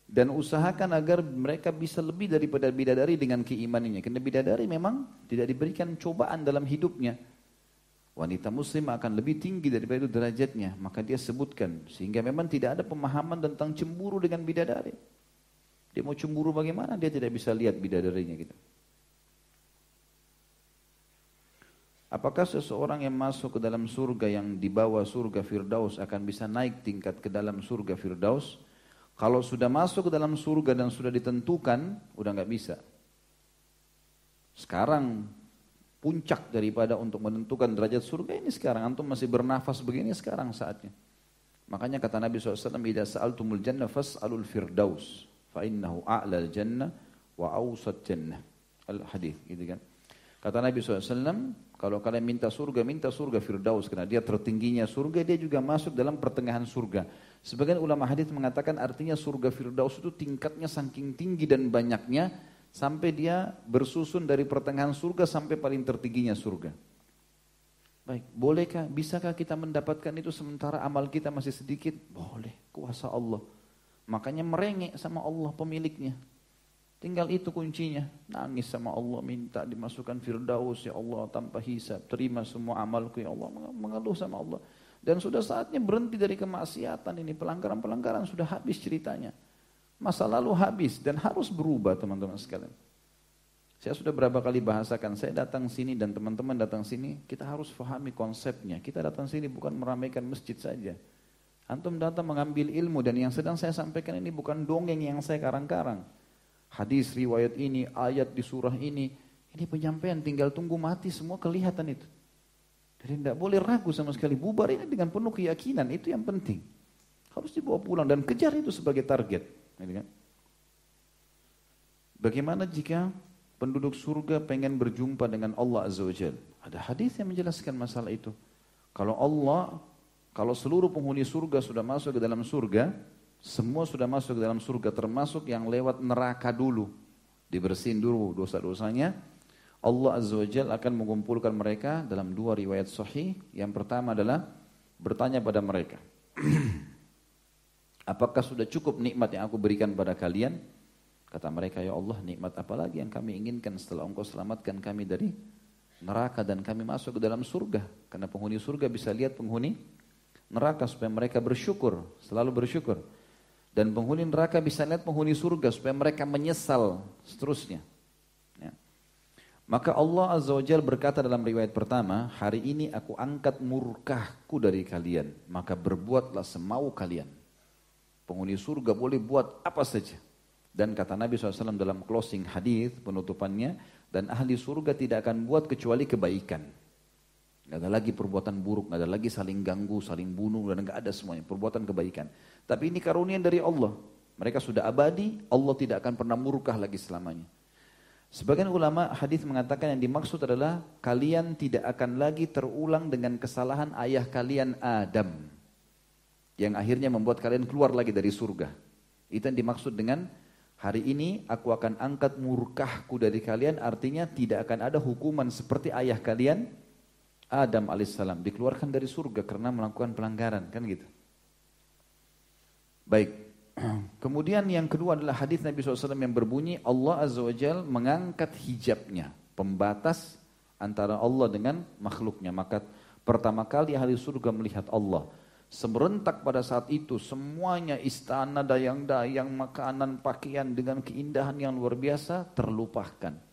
A: dan usahakan agar mereka bisa lebih daripada bidadari dengan keimanannya. Karena bidadari memang tidak diberikan cobaan dalam hidupnya. Wanita muslim akan lebih tinggi daripada itu derajatnya. Maka dia sebutkan. Sehingga memang tidak ada pemahaman tentang cemburu dengan bidadari. Dia mau cemburu bagaimana? Dia tidak bisa lihat bidadarinya gitu. Apakah seseorang yang masuk ke dalam surga yang dibawa surga Firdaus akan bisa naik tingkat ke dalam surga Firdaus? Kalau sudah masuk ke dalam surga dan sudah ditentukan, udah nggak bisa. Sekarang puncak daripada untuk menentukan derajat surga ini sekarang. Antum masih bernafas begini sekarang saatnya. Makanya kata Nabi SAW, Ida sa'altumul jannah fas'alul firdaus. Fa innahu a'lal jannah wa awsat jannah. Gitu kan. Kata Nabi SAW, kalau kalian minta surga, minta surga Firdaus. Karena dia tertingginya surga, dia juga masuk dalam pertengahan surga. Sebagian ulama hadis mengatakan artinya surga Firdaus itu tingkatnya saking tinggi dan banyaknya, sampai dia bersusun dari pertengahan surga sampai paling tertingginya surga. Baik, bolehkah, bisakah kita mendapatkan itu sementara amal kita masih sedikit? Boleh, kuasa Allah. Makanya merengek sama Allah pemiliknya. Tinggal itu kuncinya. Nangis sama Allah, minta dimasukkan firdaus ya Allah tanpa hisab. Terima semua amalku ya Allah. Mengeluh sama Allah. Dan sudah saatnya berhenti dari kemaksiatan ini. Pelanggaran-pelanggaran sudah habis ceritanya. Masa lalu habis dan harus berubah teman-teman sekalian. Saya sudah berapa kali bahasakan, saya datang sini dan teman-teman datang sini, kita harus fahami konsepnya. Kita datang sini bukan meramaikan masjid saja. Antum datang mengambil ilmu dan yang sedang saya sampaikan ini bukan dongeng yang saya karang-karang hadis riwayat ini, ayat di surah ini. Ini penyampaian tinggal tunggu mati semua kelihatan itu. Jadi tidak boleh ragu sama sekali. Bubar ini dengan penuh keyakinan, itu yang penting. Harus dibawa pulang dan kejar itu sebagai target. Gitu kan? Bagaimana jika penduduk surga pengen berjumpa dengan Allah Azza wa? Ada hadis yang menjelaskan masalah itu. Kalau Allah, kalau seluruh penghuni surga sudah masuk ke dalam surga, semua sudah masuk ke dalam surga termasuk yang lewat neraka dulu. Dibersihin dulu dosa-dosanya. Allah Azza wa Jal akan mengumpulkan mereka dalam dua riwayat sahih. Yang pertama adalah bertanya pada mereka. Apakah sudah cukup nikmat yang aku berikan pada kalian? Kata mereka, ya Allah nikmat apa lagi yang kami inginkan setelah engkau selamatkan kami dari neraka dan kami masuk ke dalam surga. Karena penghuni surga bisa lihat penghuni neraka supaya mereka bersyukur, selalu bersyukur. Dan penghuni neraka bisa lihat penghuni surga supaya mereka menyesal seterusnya. Ya. Maka Allah Azza wa Jal berkata dalam riwayat pertama, hari ini aku angkat murkahku dari kalian, maka berbuatlah semau kalian. Penghuni surga boleh buat apa saja. Dan kata Nabi SAW dalam closing hadis penutupannya, dan ahli surga tidak akan buat kecuali kebaikan. Gak ada lagi perbuatan buruk, gak ada lagi saling ganggu, saling bunuh, dan gak ada semuanya. Perbuatan kebaikan. Tapi ini karunia dari Allah. Mereka sudah abadi, Allah tidak akan pernah murkah lagi selamanya. Sebagian ulama hadis mengatakan yang dimaksud adalah kalian tidak akan lagi terulang dengan kesalahan ayah kalian Adam. Yang akhirnya membuat kalian keluar lagi dari surga. Itu yang dimaksud dengan hari ini aku akan angkat murkahku dari kalian artinya tidak akan ada hukuman seperti ayah kalian Adam alaihissalam dikeluarkan dari surga karena melakukan pelanggaran, kan gitu. Baik. Kemudian yang kedua adalah hadis Nabi SAW yang berbunyi Allah Azza wa Jal mengangkat hijabnya, pembatas antara Allah dengan makhluknya. Maka pertama kali ahli surga melihat Allah. Semerentak pada saat itu semuanya istana dayang-dayang, makanan, pakaian dengan keindahan yang luar biasa terlupakan.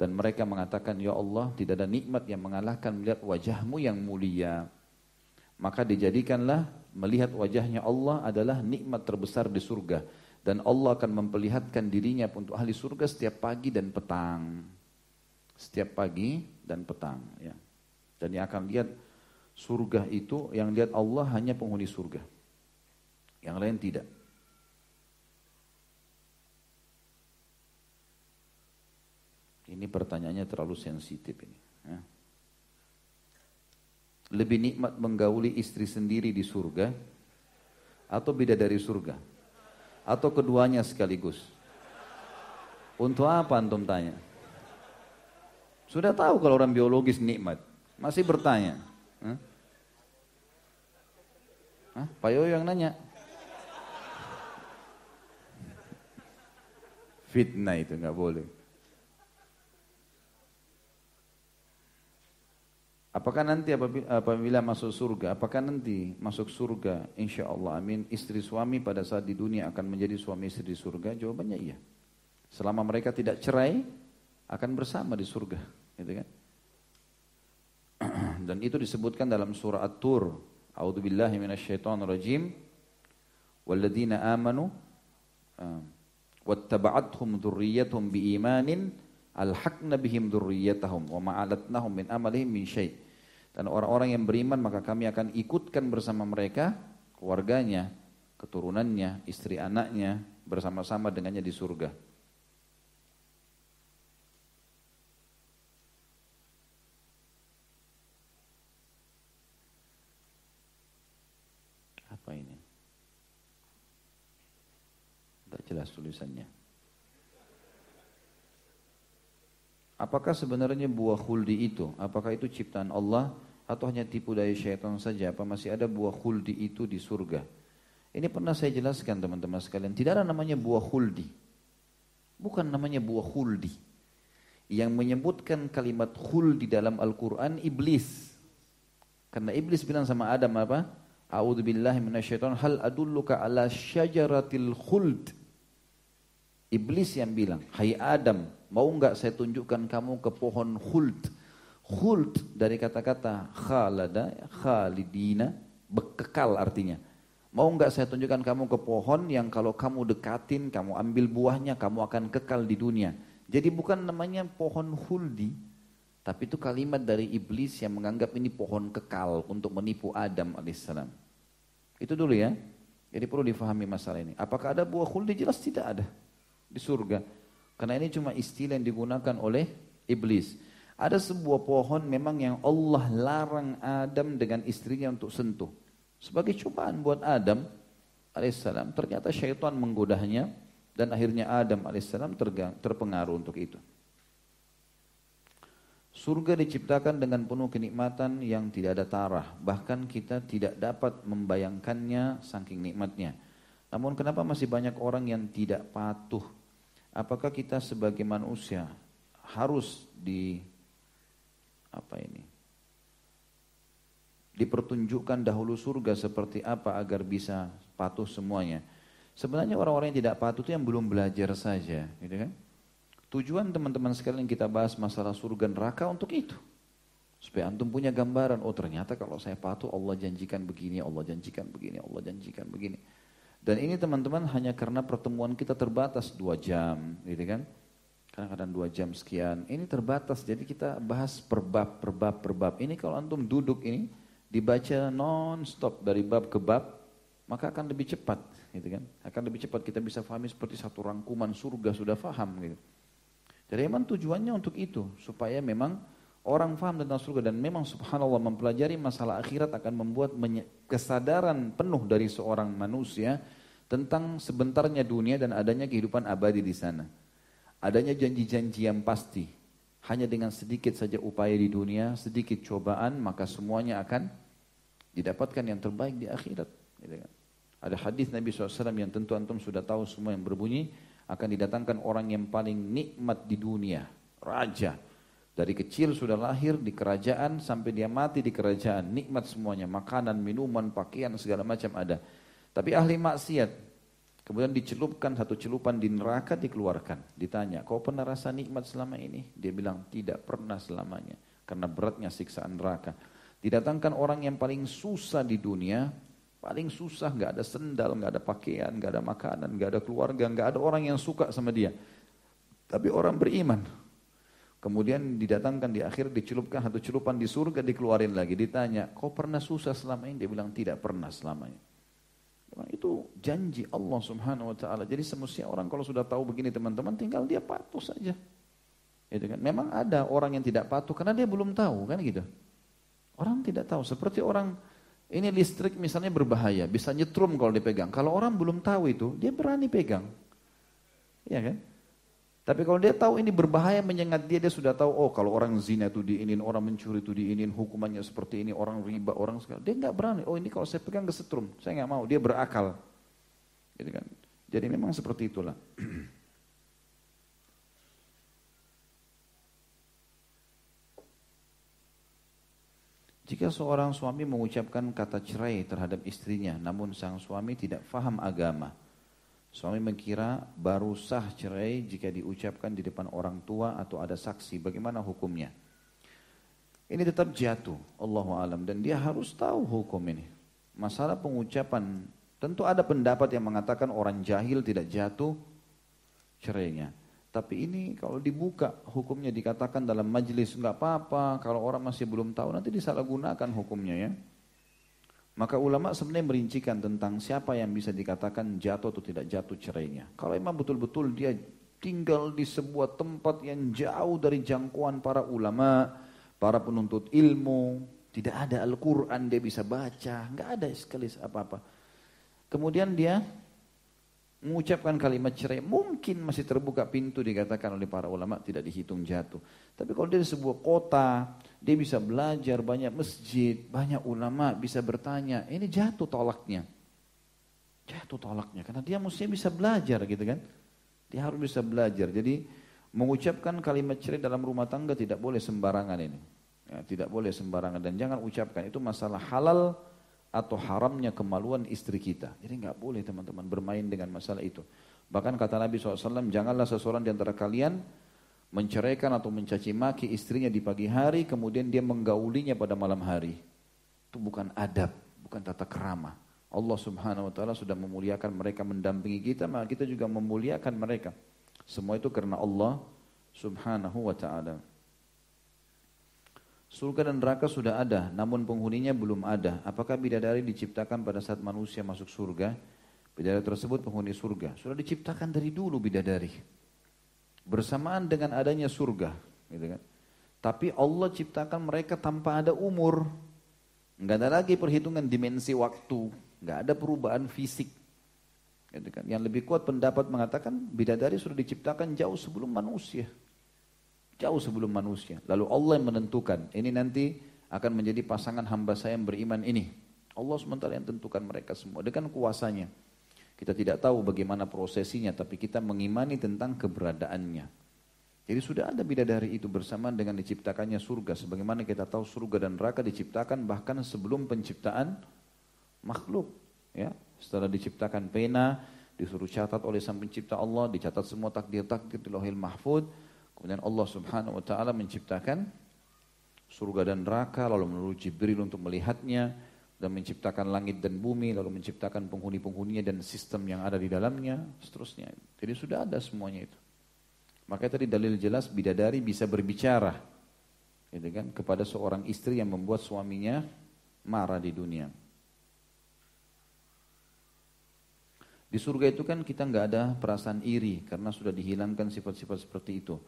A: Dan mereka mengatakan, Ya Allah tidak ada nikmat yang mengalahkan melihat wajahmu yang mulia. Maka dijadikanlah melihat wajahnya Allah adalah nikmat terbesar di surga. Dan Allah akan memperlihatkan dirinya untuk ahli surga setiap pagi dan petang. Setiap pagi dan petang. Ya. Dan yang akan lihat surga itu, yang lihat Allah hanya penghuni surga. Yang lain tidak. Ini pertanyaannya terlalu sensitif ini. Ya. Lebih nikmat menggauli istri sendiri di surga atau bidadari surga? Atau keduanya sekaligus? Untuk apa antum tanya? Sudah tahu kalau orang biologis nikmat, masih bertanya. Hah? Hah? Pak Yoyo yang nanya. Fitnah itu nggak boleh. Apakah nanti apabila masuk surga, apakah nanti masuk surga, insya Allah amin, istri suami pada saat di dunia akan menjadi suami istri di surga? Jawabannya iya. Selama mereka tidak cerai, akan bersama di surga. Gitu kan? Dan itu disebutkan dalam surah At-Tur. A'udzu billahi minasyaitonir rajim. Walladzina amanu uh, wattaba'athum dzurriyyatuhum biimanin alhaqna bihim dzurriyyatahum wa ma'alatnahum min amalihim min syai. Dan orang-orang yang beriman maka kami akan ikutkan bersama mereka keluarganya keturunannya, istri anaknya bersama-sama dengannya di surga. Apa ini? Tidak jelas tulisannya. Apakah sebenarnya buah khuldi itu? Apakah itu ciptaan Allah atau hanya tipu daya syaitan saja? Apa masih ada buah khuldi itu di surga? Ini pernah saya jelaskan teman-teman sekalian. Tidak ada namanya buah khuldi. Bukan namanya buah khuldi. Yang menyebutkan kalimat khuldi dalam Al-Quran iblis. Karena iblis bilang sama Adam apa? A'udhu billahi minasyaitan hal adulluka ala syajaratil khuld. Iblis yang bilang, hai Adam, mau enggak saya tunjukkan kamu ke pohon khuld. Khuld dari kata-kata khalada, khalidina, bekekal artinya. Mau enggak saya tunjukkan kamu ke pohon yang kalau kamu dekatin, kamu ambil buahnya, kamu akan kekal di dunia. Jadi bukan namanya pohon khuldi, tapi itu kalimat dari iblis yang menganggap ini pohon kekal untuk menipu Adam alaihissalam. Itu dulu ya. Jadi perlu difahami masalah ini. Apakah ada buah khuldi? Jelas tidak ada di surga. Karena ini cuma istilah yang digunakan oleh iblis. Ada sebuah pohon memang yang Allah larang Adam dengan istrinya untuk sentuh. Sebagai cobaan buat Adam alaihissalam. Ternyata syaitan menggodanya dan akhirnya Adam alaihissalam terpengaruh untuk itu. Surga diciptakan dengan penuh kenikmatan yang tidak ada tarah. Bahkan kita tidak dapat membayangkannya saking nikmatnya. Namun kenapa masih banyak orang yang tidak patuh Apakah kita sebagai manusia harus di apa ini? Dipertunjukkan dahulu surga seperti apa agar bisa patuh semuanya. Sebenarnya orang-orang yang tidak patuh itu yang belum belajar saja, gitu kan? Tujuan teman-teman sekalian kita bahas masalah surga neraka untuk itu. Supaya antum punya gambaran, oh ternyata kalau saya patuh Allah janjikan begini, Allah janjikan begini, Allah janjikan begini. Dan ini teman-teman hanya karena pertemuan kita terbatas dua jam, gitu kan? Kadang-kadang dua jam sekian. Ini terbatas, jadi kita bahas per bab, per bab, per bab. Ini kalau antum duduk ini dibaca non-stop dari bab ke bab, maka akan lebih cepat, gitu kan? Akan lebih cepat kita bisa pahami seperti satu rangkuman surga sudah faham, gitu. Jadi memang tujuannya untuk itu, supaya memang orang faham tentang surga dan memang subhanallah mempelajari masalah akhirat akan membuat kesadaran penuh dari seorang manusia tentang sebentarnya dunia dan adanya kehidupan abadi di sana. Adanya janji-janji yang pasti. Hanya dengan sedikit saja upaya di dunia, sedikit cobaan, maka semuanya akan didapatkan yang terbaik di akhirat. Gitu kan. Ada hadis Nabi SAW yang tentu antum sudah tahu semua yang berbunyi, akan didatangkan orang yang paling nikmat di dunia, raja, dari kecil sudah lahir di kerajaan sampai dia mati di kerajaan. Nikmat semuanya. Makanan, minuman, pakaian segala macam ada. Tapi ahli maksiat. Kemudian dicelupkan satu celupan di neraka dikeluarkan. Ditanya, kau pernah rasa nikmat selama ini? Dia bilang, tidak pernah selamanya. Karena beratnya siksaan neraka. Didatangkan orang yang paling susah di dunia. Paling susah, nggak ada sendal, nggak ada pakaian, nggak ada makanan, nggak ada keluarga, nggak ada orang yang suka sama dia. Tapi orang beriman, Kemudian didatangkan di akhir dicelupkan satu celupan di surga dikeluarin lagi. Ditanya, kau pernah susah selama ini? Dia bilang tidak pernah selamanya. Itu janji Allah subhanahu wa ta'ala. Jadi semestinya orang kalau sudah tahu begini teman-teman tinggal dia patuh saja. Itu kan? Memang ada orang yang tidak patuh karena dia belum tahu kan gitu. Orang tidak tahu. Seperti orang ini listrik misalnya berbahaya. Bisa nyetrum kalau dipegang. Kalau orang belum tahu itu dia berani pegang. Ya kan? Tapi kalau dia tahu ini berbahaya menyengat dia, dia sudah tahu, oh kalau orang zina itu diinin, orang mencuri itu diinin, hukumannya seperti ini, orang riba, orang segala. Dia nggak berani, oh ini kalau saya pegang kesetrum, saya nggak mau, dia berakal. Jadi kan, jadi memang seperti itulah. Jika seorang suami mengucapkan kata cerai terhadap istrinya, namun sang suami tidak faham agama, Suami mengira baru sah cerai jika diucapkan di depan orang tua atau ada saksi. Bagaimana hukumnya? Ini tetap jatuh, Allah alam dan dia harus tahu hukum ini. Masalah pengucapan, tentu ada pendapat yang mengatakan orang jahil tidak jatuh cerainya. Tapi ini kalau dibuka hukumnya dikatakan dalam majelis nggak apa-apa. Kalau orang masih belum tahu nanti disalahgunakan hukumnya ya. Maka ulama sebenarnya merincikan tentang siapa yang bisa dikatakan jatuh atau tidak jatuh cerainya. Kalau memang betul-betul dia tinggal di sebuah tempat yang jauh dari jangkauan para ulama, para penuntut ilmu, tidak ada Al-Quran dia bisa baca, nggak ada sekali apa-apa. Kemudian dia mengucapkan kalimat cerai, mungkin masih terbuka pintu dikatakan oleh para ulama tidak dihitung jatuh. Tapi kalau dia di sebuah kota, dia bisa belajar banyak masjid, banyak ulama bisa bertanya, ini jatuh tolaknya. Jatuh tolaknya karena dia mestinya bisa belajar gitu kan. Dia harus bisa belajar. Jadi mengucapkan kalimat cerai dalam rumah tangga tidak boleh sembarangan ini. Ya, tidak boleh sembarangan dan jangan ucapkan itu masalah halal atau haramnya kemaluan istri kita. Jadi nggak boleh teman-teman bermain dengan masalah itu. Bahkan kata Nabi SAW, janganlah seseorang di antara kalian menceraikan atau mencaci maki istrinya di pagi hari, kemudian dia menggaulinya pada malam hari. Itu bukan adab, bukan tata kerama. Allah subhanahu wa ta'ala sudah memuliakan mereka mendampingi kita, maka kita juga memuliakan mereka. Semua itu karena Allah subhanahu wa ta'ala. Surga dan neraka sudah ada, namun penghuninya belum ada. Apakah bidadari diciptakan pada saat manusia masuk surga? Bidadari tersebut penghuni surga. Sudah diciptakan dari dulu bidadari. Bersamaan dengan adanya surga. Gitu kan? Tapi Allah ciptakan mereka tanpa ada umur. Enggak ada lagi perhitungan dimensi waktu nggak ada perubahan fisik. Gitu kan. Yang lebih kuat pendapat mengatakan bidadari sudah diciptakan jauh sebelum manusia. Jauh sebelum manusia. Lalu Allah yang menentukan, ini nanti akan menjadi pasangan hamba saya yang beriman ini. Allah sementara yang tentukan mereka semua dengan kuasanya. Kita tidak tahu bagaimana prosesinya, tapi kita mengimani tentang keberadaannya. Jadi sudah ada bidadari itu bersamaan dengan diciptakannya surga. Sebagaimana kita tahu surga dan neraka diciptakan bahkan sebelum penciptaan makhluk. Ya, setelah diciptakan pena, disuruh catat oleh sang pencipta Allah, dicatat semua takdir-takdir di Lauhil Mahfud. Kemudian Allah Subhanahu wa taala menciptakan surga dan neraka lalu menurut Jibril untuk melihatnya dan menciptakan langit dan bumi lalu menciptakan penghuni-penghuninya dan sistem yang ada di dalamnya seterusnya. Jadi sudah ada semuanya itu. Makanya tadi dalil jelas bidadari bisa berbicara gitu kan kepada seorang istri yang membuat suaminya marah di dunia. Di surga itu kan kita nggak ada perasaan iri karena sudah dihilangkan sifat-sifat seperti itu.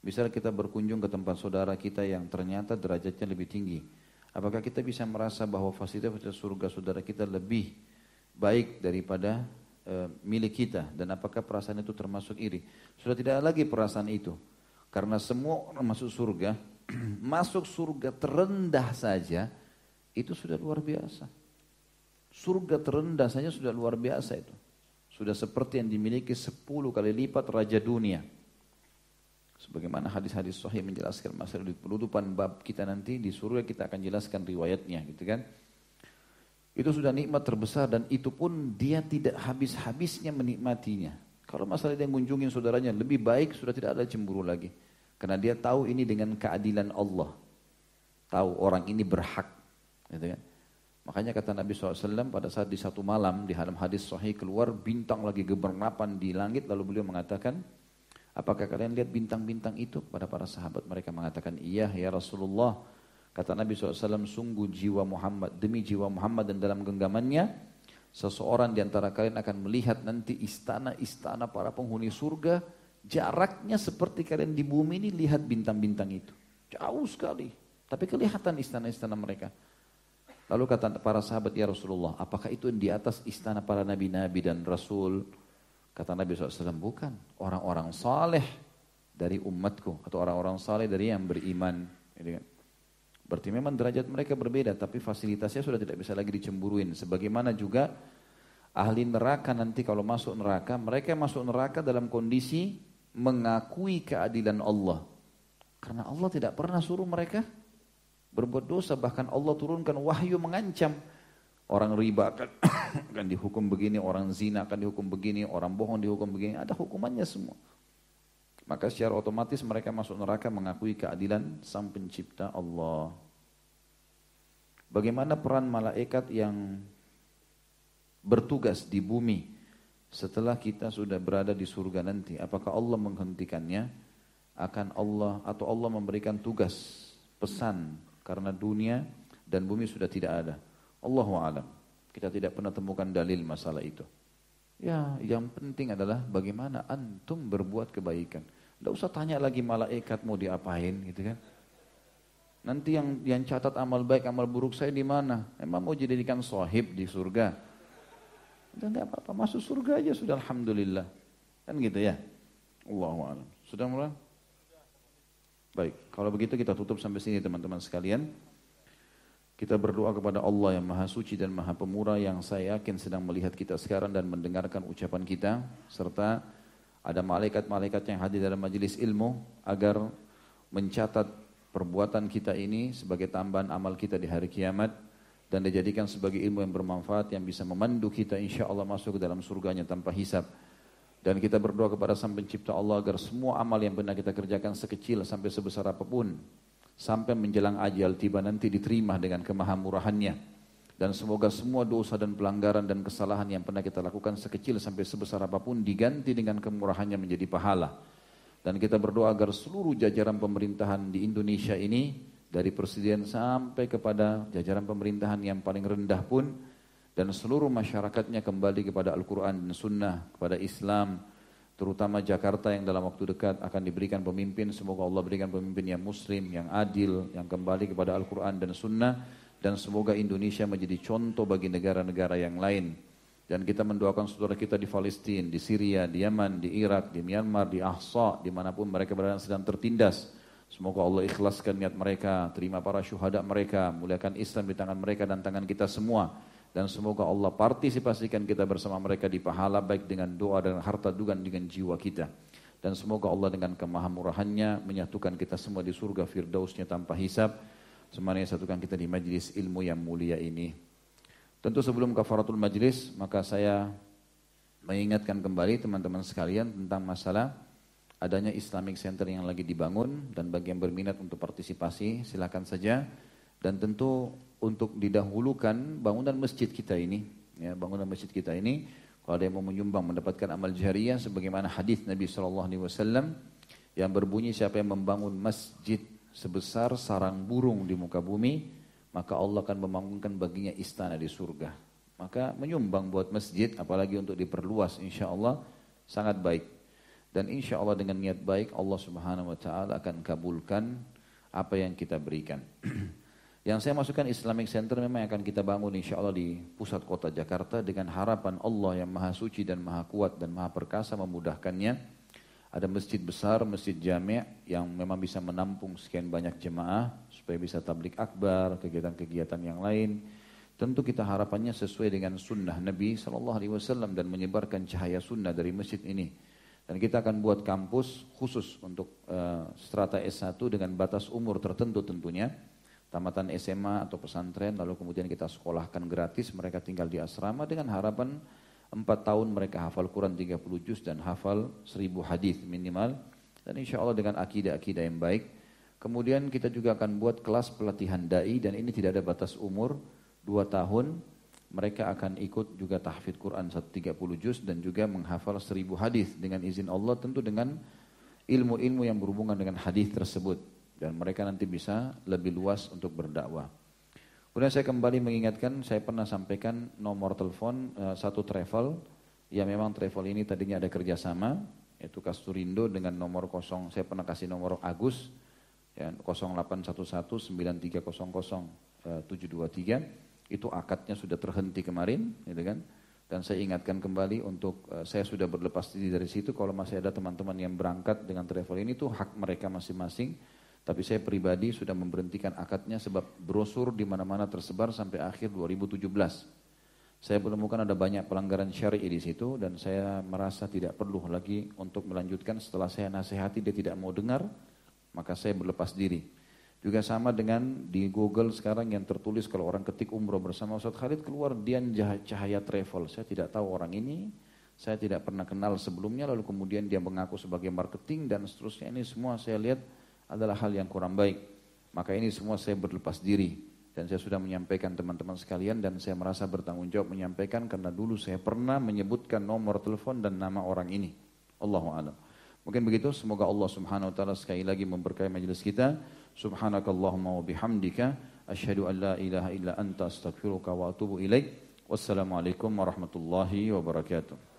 A: Misalnya kita berkunjung ke tempat saudara kita yang ternyata derajatnya lebih tinggi. Apakah kita bisa merasa bahwa fasilitas surga saudara kita lebih baik daripada e, milik kita? Dan apakah perasaan itu termasuk iri? Sudah tidak ada lagi perasaan itu. Karena semua orang masuk surga, masuk surga terendah saja, itu sudah luar biasa. Surga terendah saja sudah luar biasa itu sudah seperti yang dimiliki sepuluh kali lipat raja dunia. Sebagaimana hadis-hadis sahih menjelaskan masalah di penutupan bab kita nanti di surga kita akan jelaskan riwayatnya gitu kan. Itu sudah nikmat terbesar dan itu pun dia tidak habis-habisnya menikmatinya. Kalau masalah dia mengunjungi saudaranya lebih baik sudah tidak ada cemburu lagi. Karena dia tahu ini dengan keadilan Allah. Tahu orang ini berhak. Gitu kan. Makanya kata Nabi SAW pada saat di satu malam di dalam hadis sahih keluar bintang lagi gemerlapan di langit lalu beliau mengatakan apakah kalian lihat bintang-bintang itu? Pada para sahabat mereka mengatakan iya ya Rasulullah. Kata Nabi SAW sungguh jiwa Muhammad demi jiwa Muhammad dan dalam genggamannya seseorang di antara kalian akan melihat nanti istana-istana para penghuni surga jaraknya seperti kalian di bumi ini lihat bintang-bintang itu. Jauh sekali tapi kelihatan istana-istana mereka. Lalu kata para sahabat, ya Rasulullah, apakah itu di atas istana para nabi-nabi dan rasul? Kata Nabi SAW, bukan. Orang-orang saleh dari umatku. Atau orang-orang saleh dari yang beriman. Gitu kan. Berarti memang derajat mereka berbeda, tapi fasilitasnya sudah tidak bisa lagi dicemburuin. Sebagaimana juga ahli neraka nanti kalau masuk neraka, mereka masuk neraka dalam kondisi mengakui keadilan Allah. Karena Allah tidak pernah suruh mereka berbuat dosa bahkan Allah turunkan wahyu mengancam orang riba akan, akan dihukum begini, orang zina akan dihukum begini, orang bohong dihukum begini, ada hukumannya semua. Maka secara otomatis mereka masuk neraka mengakui keadilan sang pencipta Allah. Bagaimana peran malaikat yang bertugas di bumi setelah kita sudah berada di surga nanti? Apakah Allah menghentikannya? Akan Allah atau Allah memberikan tugas pesan karena dunia dan bumi sudah tidak ada. Allahu alam. Kita tidak pernah temukan dalil masalah itu. Ya, yang penting adalah bagaimana antum berbuat kebaikan. Tidak usah tanya lagi malaikat mau diapain gitu kan. Nanti yang yang catat amal baik, amal buruk saya di mana? Emang mau jadikan sahib di surga? Udah enggak apa-apa, masuk surga aja sudah alhamdulillah. Kan gitu ya. Allahu a'lam. Sudah mulai? Baik, kalau begitu kita tutup sampai sini teman-teman sekalian. Kita berdoa kepada Allah yang Maha Suci dan Maha Pemurah yang saya yakin sedang melihat kita sekarang dan mendengarkan ucapan kita serta ada malaikat-malaikat yang hadir dalam majelis ilmu agar mencatat perbuatan kita ini sebagai tambahan amal kita di hari kiamat dan dijadikan sebagai ilmu yang bermanfaat yang bisa memandu kita insya Allah masuk ke dalam surganya tanpa hisab. Dan kita berdoa kepada Sang Pencipta Allah agar semua amal yang pernah kita kerjakan sekecil sampai sebesar apa pun sampai menjelang ajal tiba nanti diterima dengan kemahamurahannya. Dan semoga semua dosa dan pelanggaran dan kesalahan yang pernah kita lakukan sekecil sampai sebesar apa pun diganti dengan kemurahannya menjadi pahala. Dan kita berdoa agar seluruh jajaran pemerintahan di Indonesia ini dari presiden sampai kepada jajaran pemerintahan yang paling rendah pun dan seluruh masyarakatnya kembali kepada Al-Quran dan Sunnah, kepada Islam, terutama Jakarta yang dalam waktu dekat akan diberikan pemimpin, semoga Allah berikan pemimpin yang muslim, yang adil, yang kembali kepada Al-Quran dan Sunnah, dan semoga Indonesia menjadi contoh bagi negara-negara yang lain. Dan kita mendoakan saudara kita di Palestina, di Syria, di Yaman, di Irak, di Myanmar, di Ahsa, di mana pun mereka berada sedang tertindas. Semoga Allah ikhlaskan niat mereka, terima para syuhada mereka, muliakan Islam di tangan mereka dan tangan kita semua dan semoga Allah partisipasikan kita bersama mereka di pahala baik dengan doa dan harta dugan dengan jiwa kita. Dan semoga Allah dengan kemahamurahannya menyatukan kita semua di surga firdausnya tanpa hisab. Semuanya satukan kita di majlis ilmu yang mulia ini. Tentu sebelum kafaratul majlis, maka saya mengingatkan kembali teman-teman sekalian tentang masalah adanya Islamic Center yang lagi dibangun dan bagi yang berminat untuk partisipasi silakan saja dan tentu untuk didahulukan bangunan masjid kita ini, ya, bangunan masjid kita ini, kalau ada yang mau menyumbang mendapatkan amal jariah sebagaimana hadis Nabi Shallallahu Alaihi Wasallam yang berbunyi siapa yang membangun masjid sebesar sarang burung di muka bumi, maka Allah akan membangunkan baginya istana di surga. Maka menyumbang buat masjid, apalagi untuk diperluas, insya Allah sangat baik. Dan insya Allah dengan niat baik Allah Subhanahu Wa Taala akan kabulkan apa yang kita berikan. Yang saya masukkan Islamic Center memang akan kita bangun insya Allah di pusat kota Jakarta dengan harapan Allah yang maha suci dan maha kuat dan maha perkasa memudahkannya. Ada masjid besar, masjid jami' yang memang bisa menampung sekian banyak jemaah supaya bisa tablik akbar, kegiatan-kegiatan yang lain. Tentu kita harapannya sesuai dengan sunnah Nabi SAW dan menyebarkan cahaya sunnah dari masjid ini. Dan kita akan buat kampus khusus untuk uh, strata S1 dengan batas umur tertentu tentunya tamatan SMA atau pesantren lalu kemudian kita sekolahkan gratis mereka tinggal di asrama dengan harapan empat tahun mereka hafal Quran 30 juz dan hafal 1000 hadis minimal. Dan insya Allah dengan akidah-akidah yang baik. Kemudian kita juga akan buat kelas pelatihan dai dan ini tidak ada batas umur dua tahun. Mereka akan ikut juga tahfidz Quran 30 juz dan juga menghafal 1000 hadis. Dengan izin Allah tentu dengan ilmu-ilmu yang berhubungan dengan hadis tersebut dan mereka nanti bisa lebih luas untuk berdakwah. Kemudian saya kembali mengingatkan, saya pernah sampaikan nomor telepon uh, satu travel, ya memang travel ini tadinya ada kerjasama, yaitu Kasturindo dengan nomor kosong, saya pernah kasih nomor Agus, ya, 0811 9300 723, itu akadnya sudah terhenti kemarin, gitu kan. Dan saya ingatkan kembali untuk uh, saya sudah berlepas diri dari situ. Kalau masih ada teman-teman yang berangkat dengan travel ini itu hak mereka masing-masing tapi saya pribadi sudah memberhentikan akadnya sebab brosur di mana-mana tersebar sampai akhir 2017. Saya menemukan ada banyak pelanggaran syari'i di situ dan saya merasa tidak perlu lagi untuk melanjutkan setelah saya nasihati dia tidak mau dengar, maka saya berlepas diri. Juga sama dengan di Google sekarang yang tertulis kalau orang ketik umroh bersama Ustaz Khalid keluar Dian Cahaya Travel. Saya tidak tahu orang ini, saya tidak pernah kenal sebelumnya lalu kemudian dia mengaku sebagai marketing dan seterusnya ini semua saya lihat adalah hal yang kurang baik. Maka ini semua saya berlepas diri dan saya sudah menyampaikan teman-teman sekalian dan saya merasa bertanggung jawab menyampaikan karena dulu saya pernah menyebutkan nomor telepon dan nama orang ini. Allahu a'lam. Mungkin begitu, semoga Allah Subhanahu wa taala sekali lagi memberkahi majelis kita. Subhanakallahumma wa bihamdika Asyhadu an la ilaha illa anta astaghfiruka wa atubu ilaik. Wassalamualaikum warahmatullahi wabarakatuh.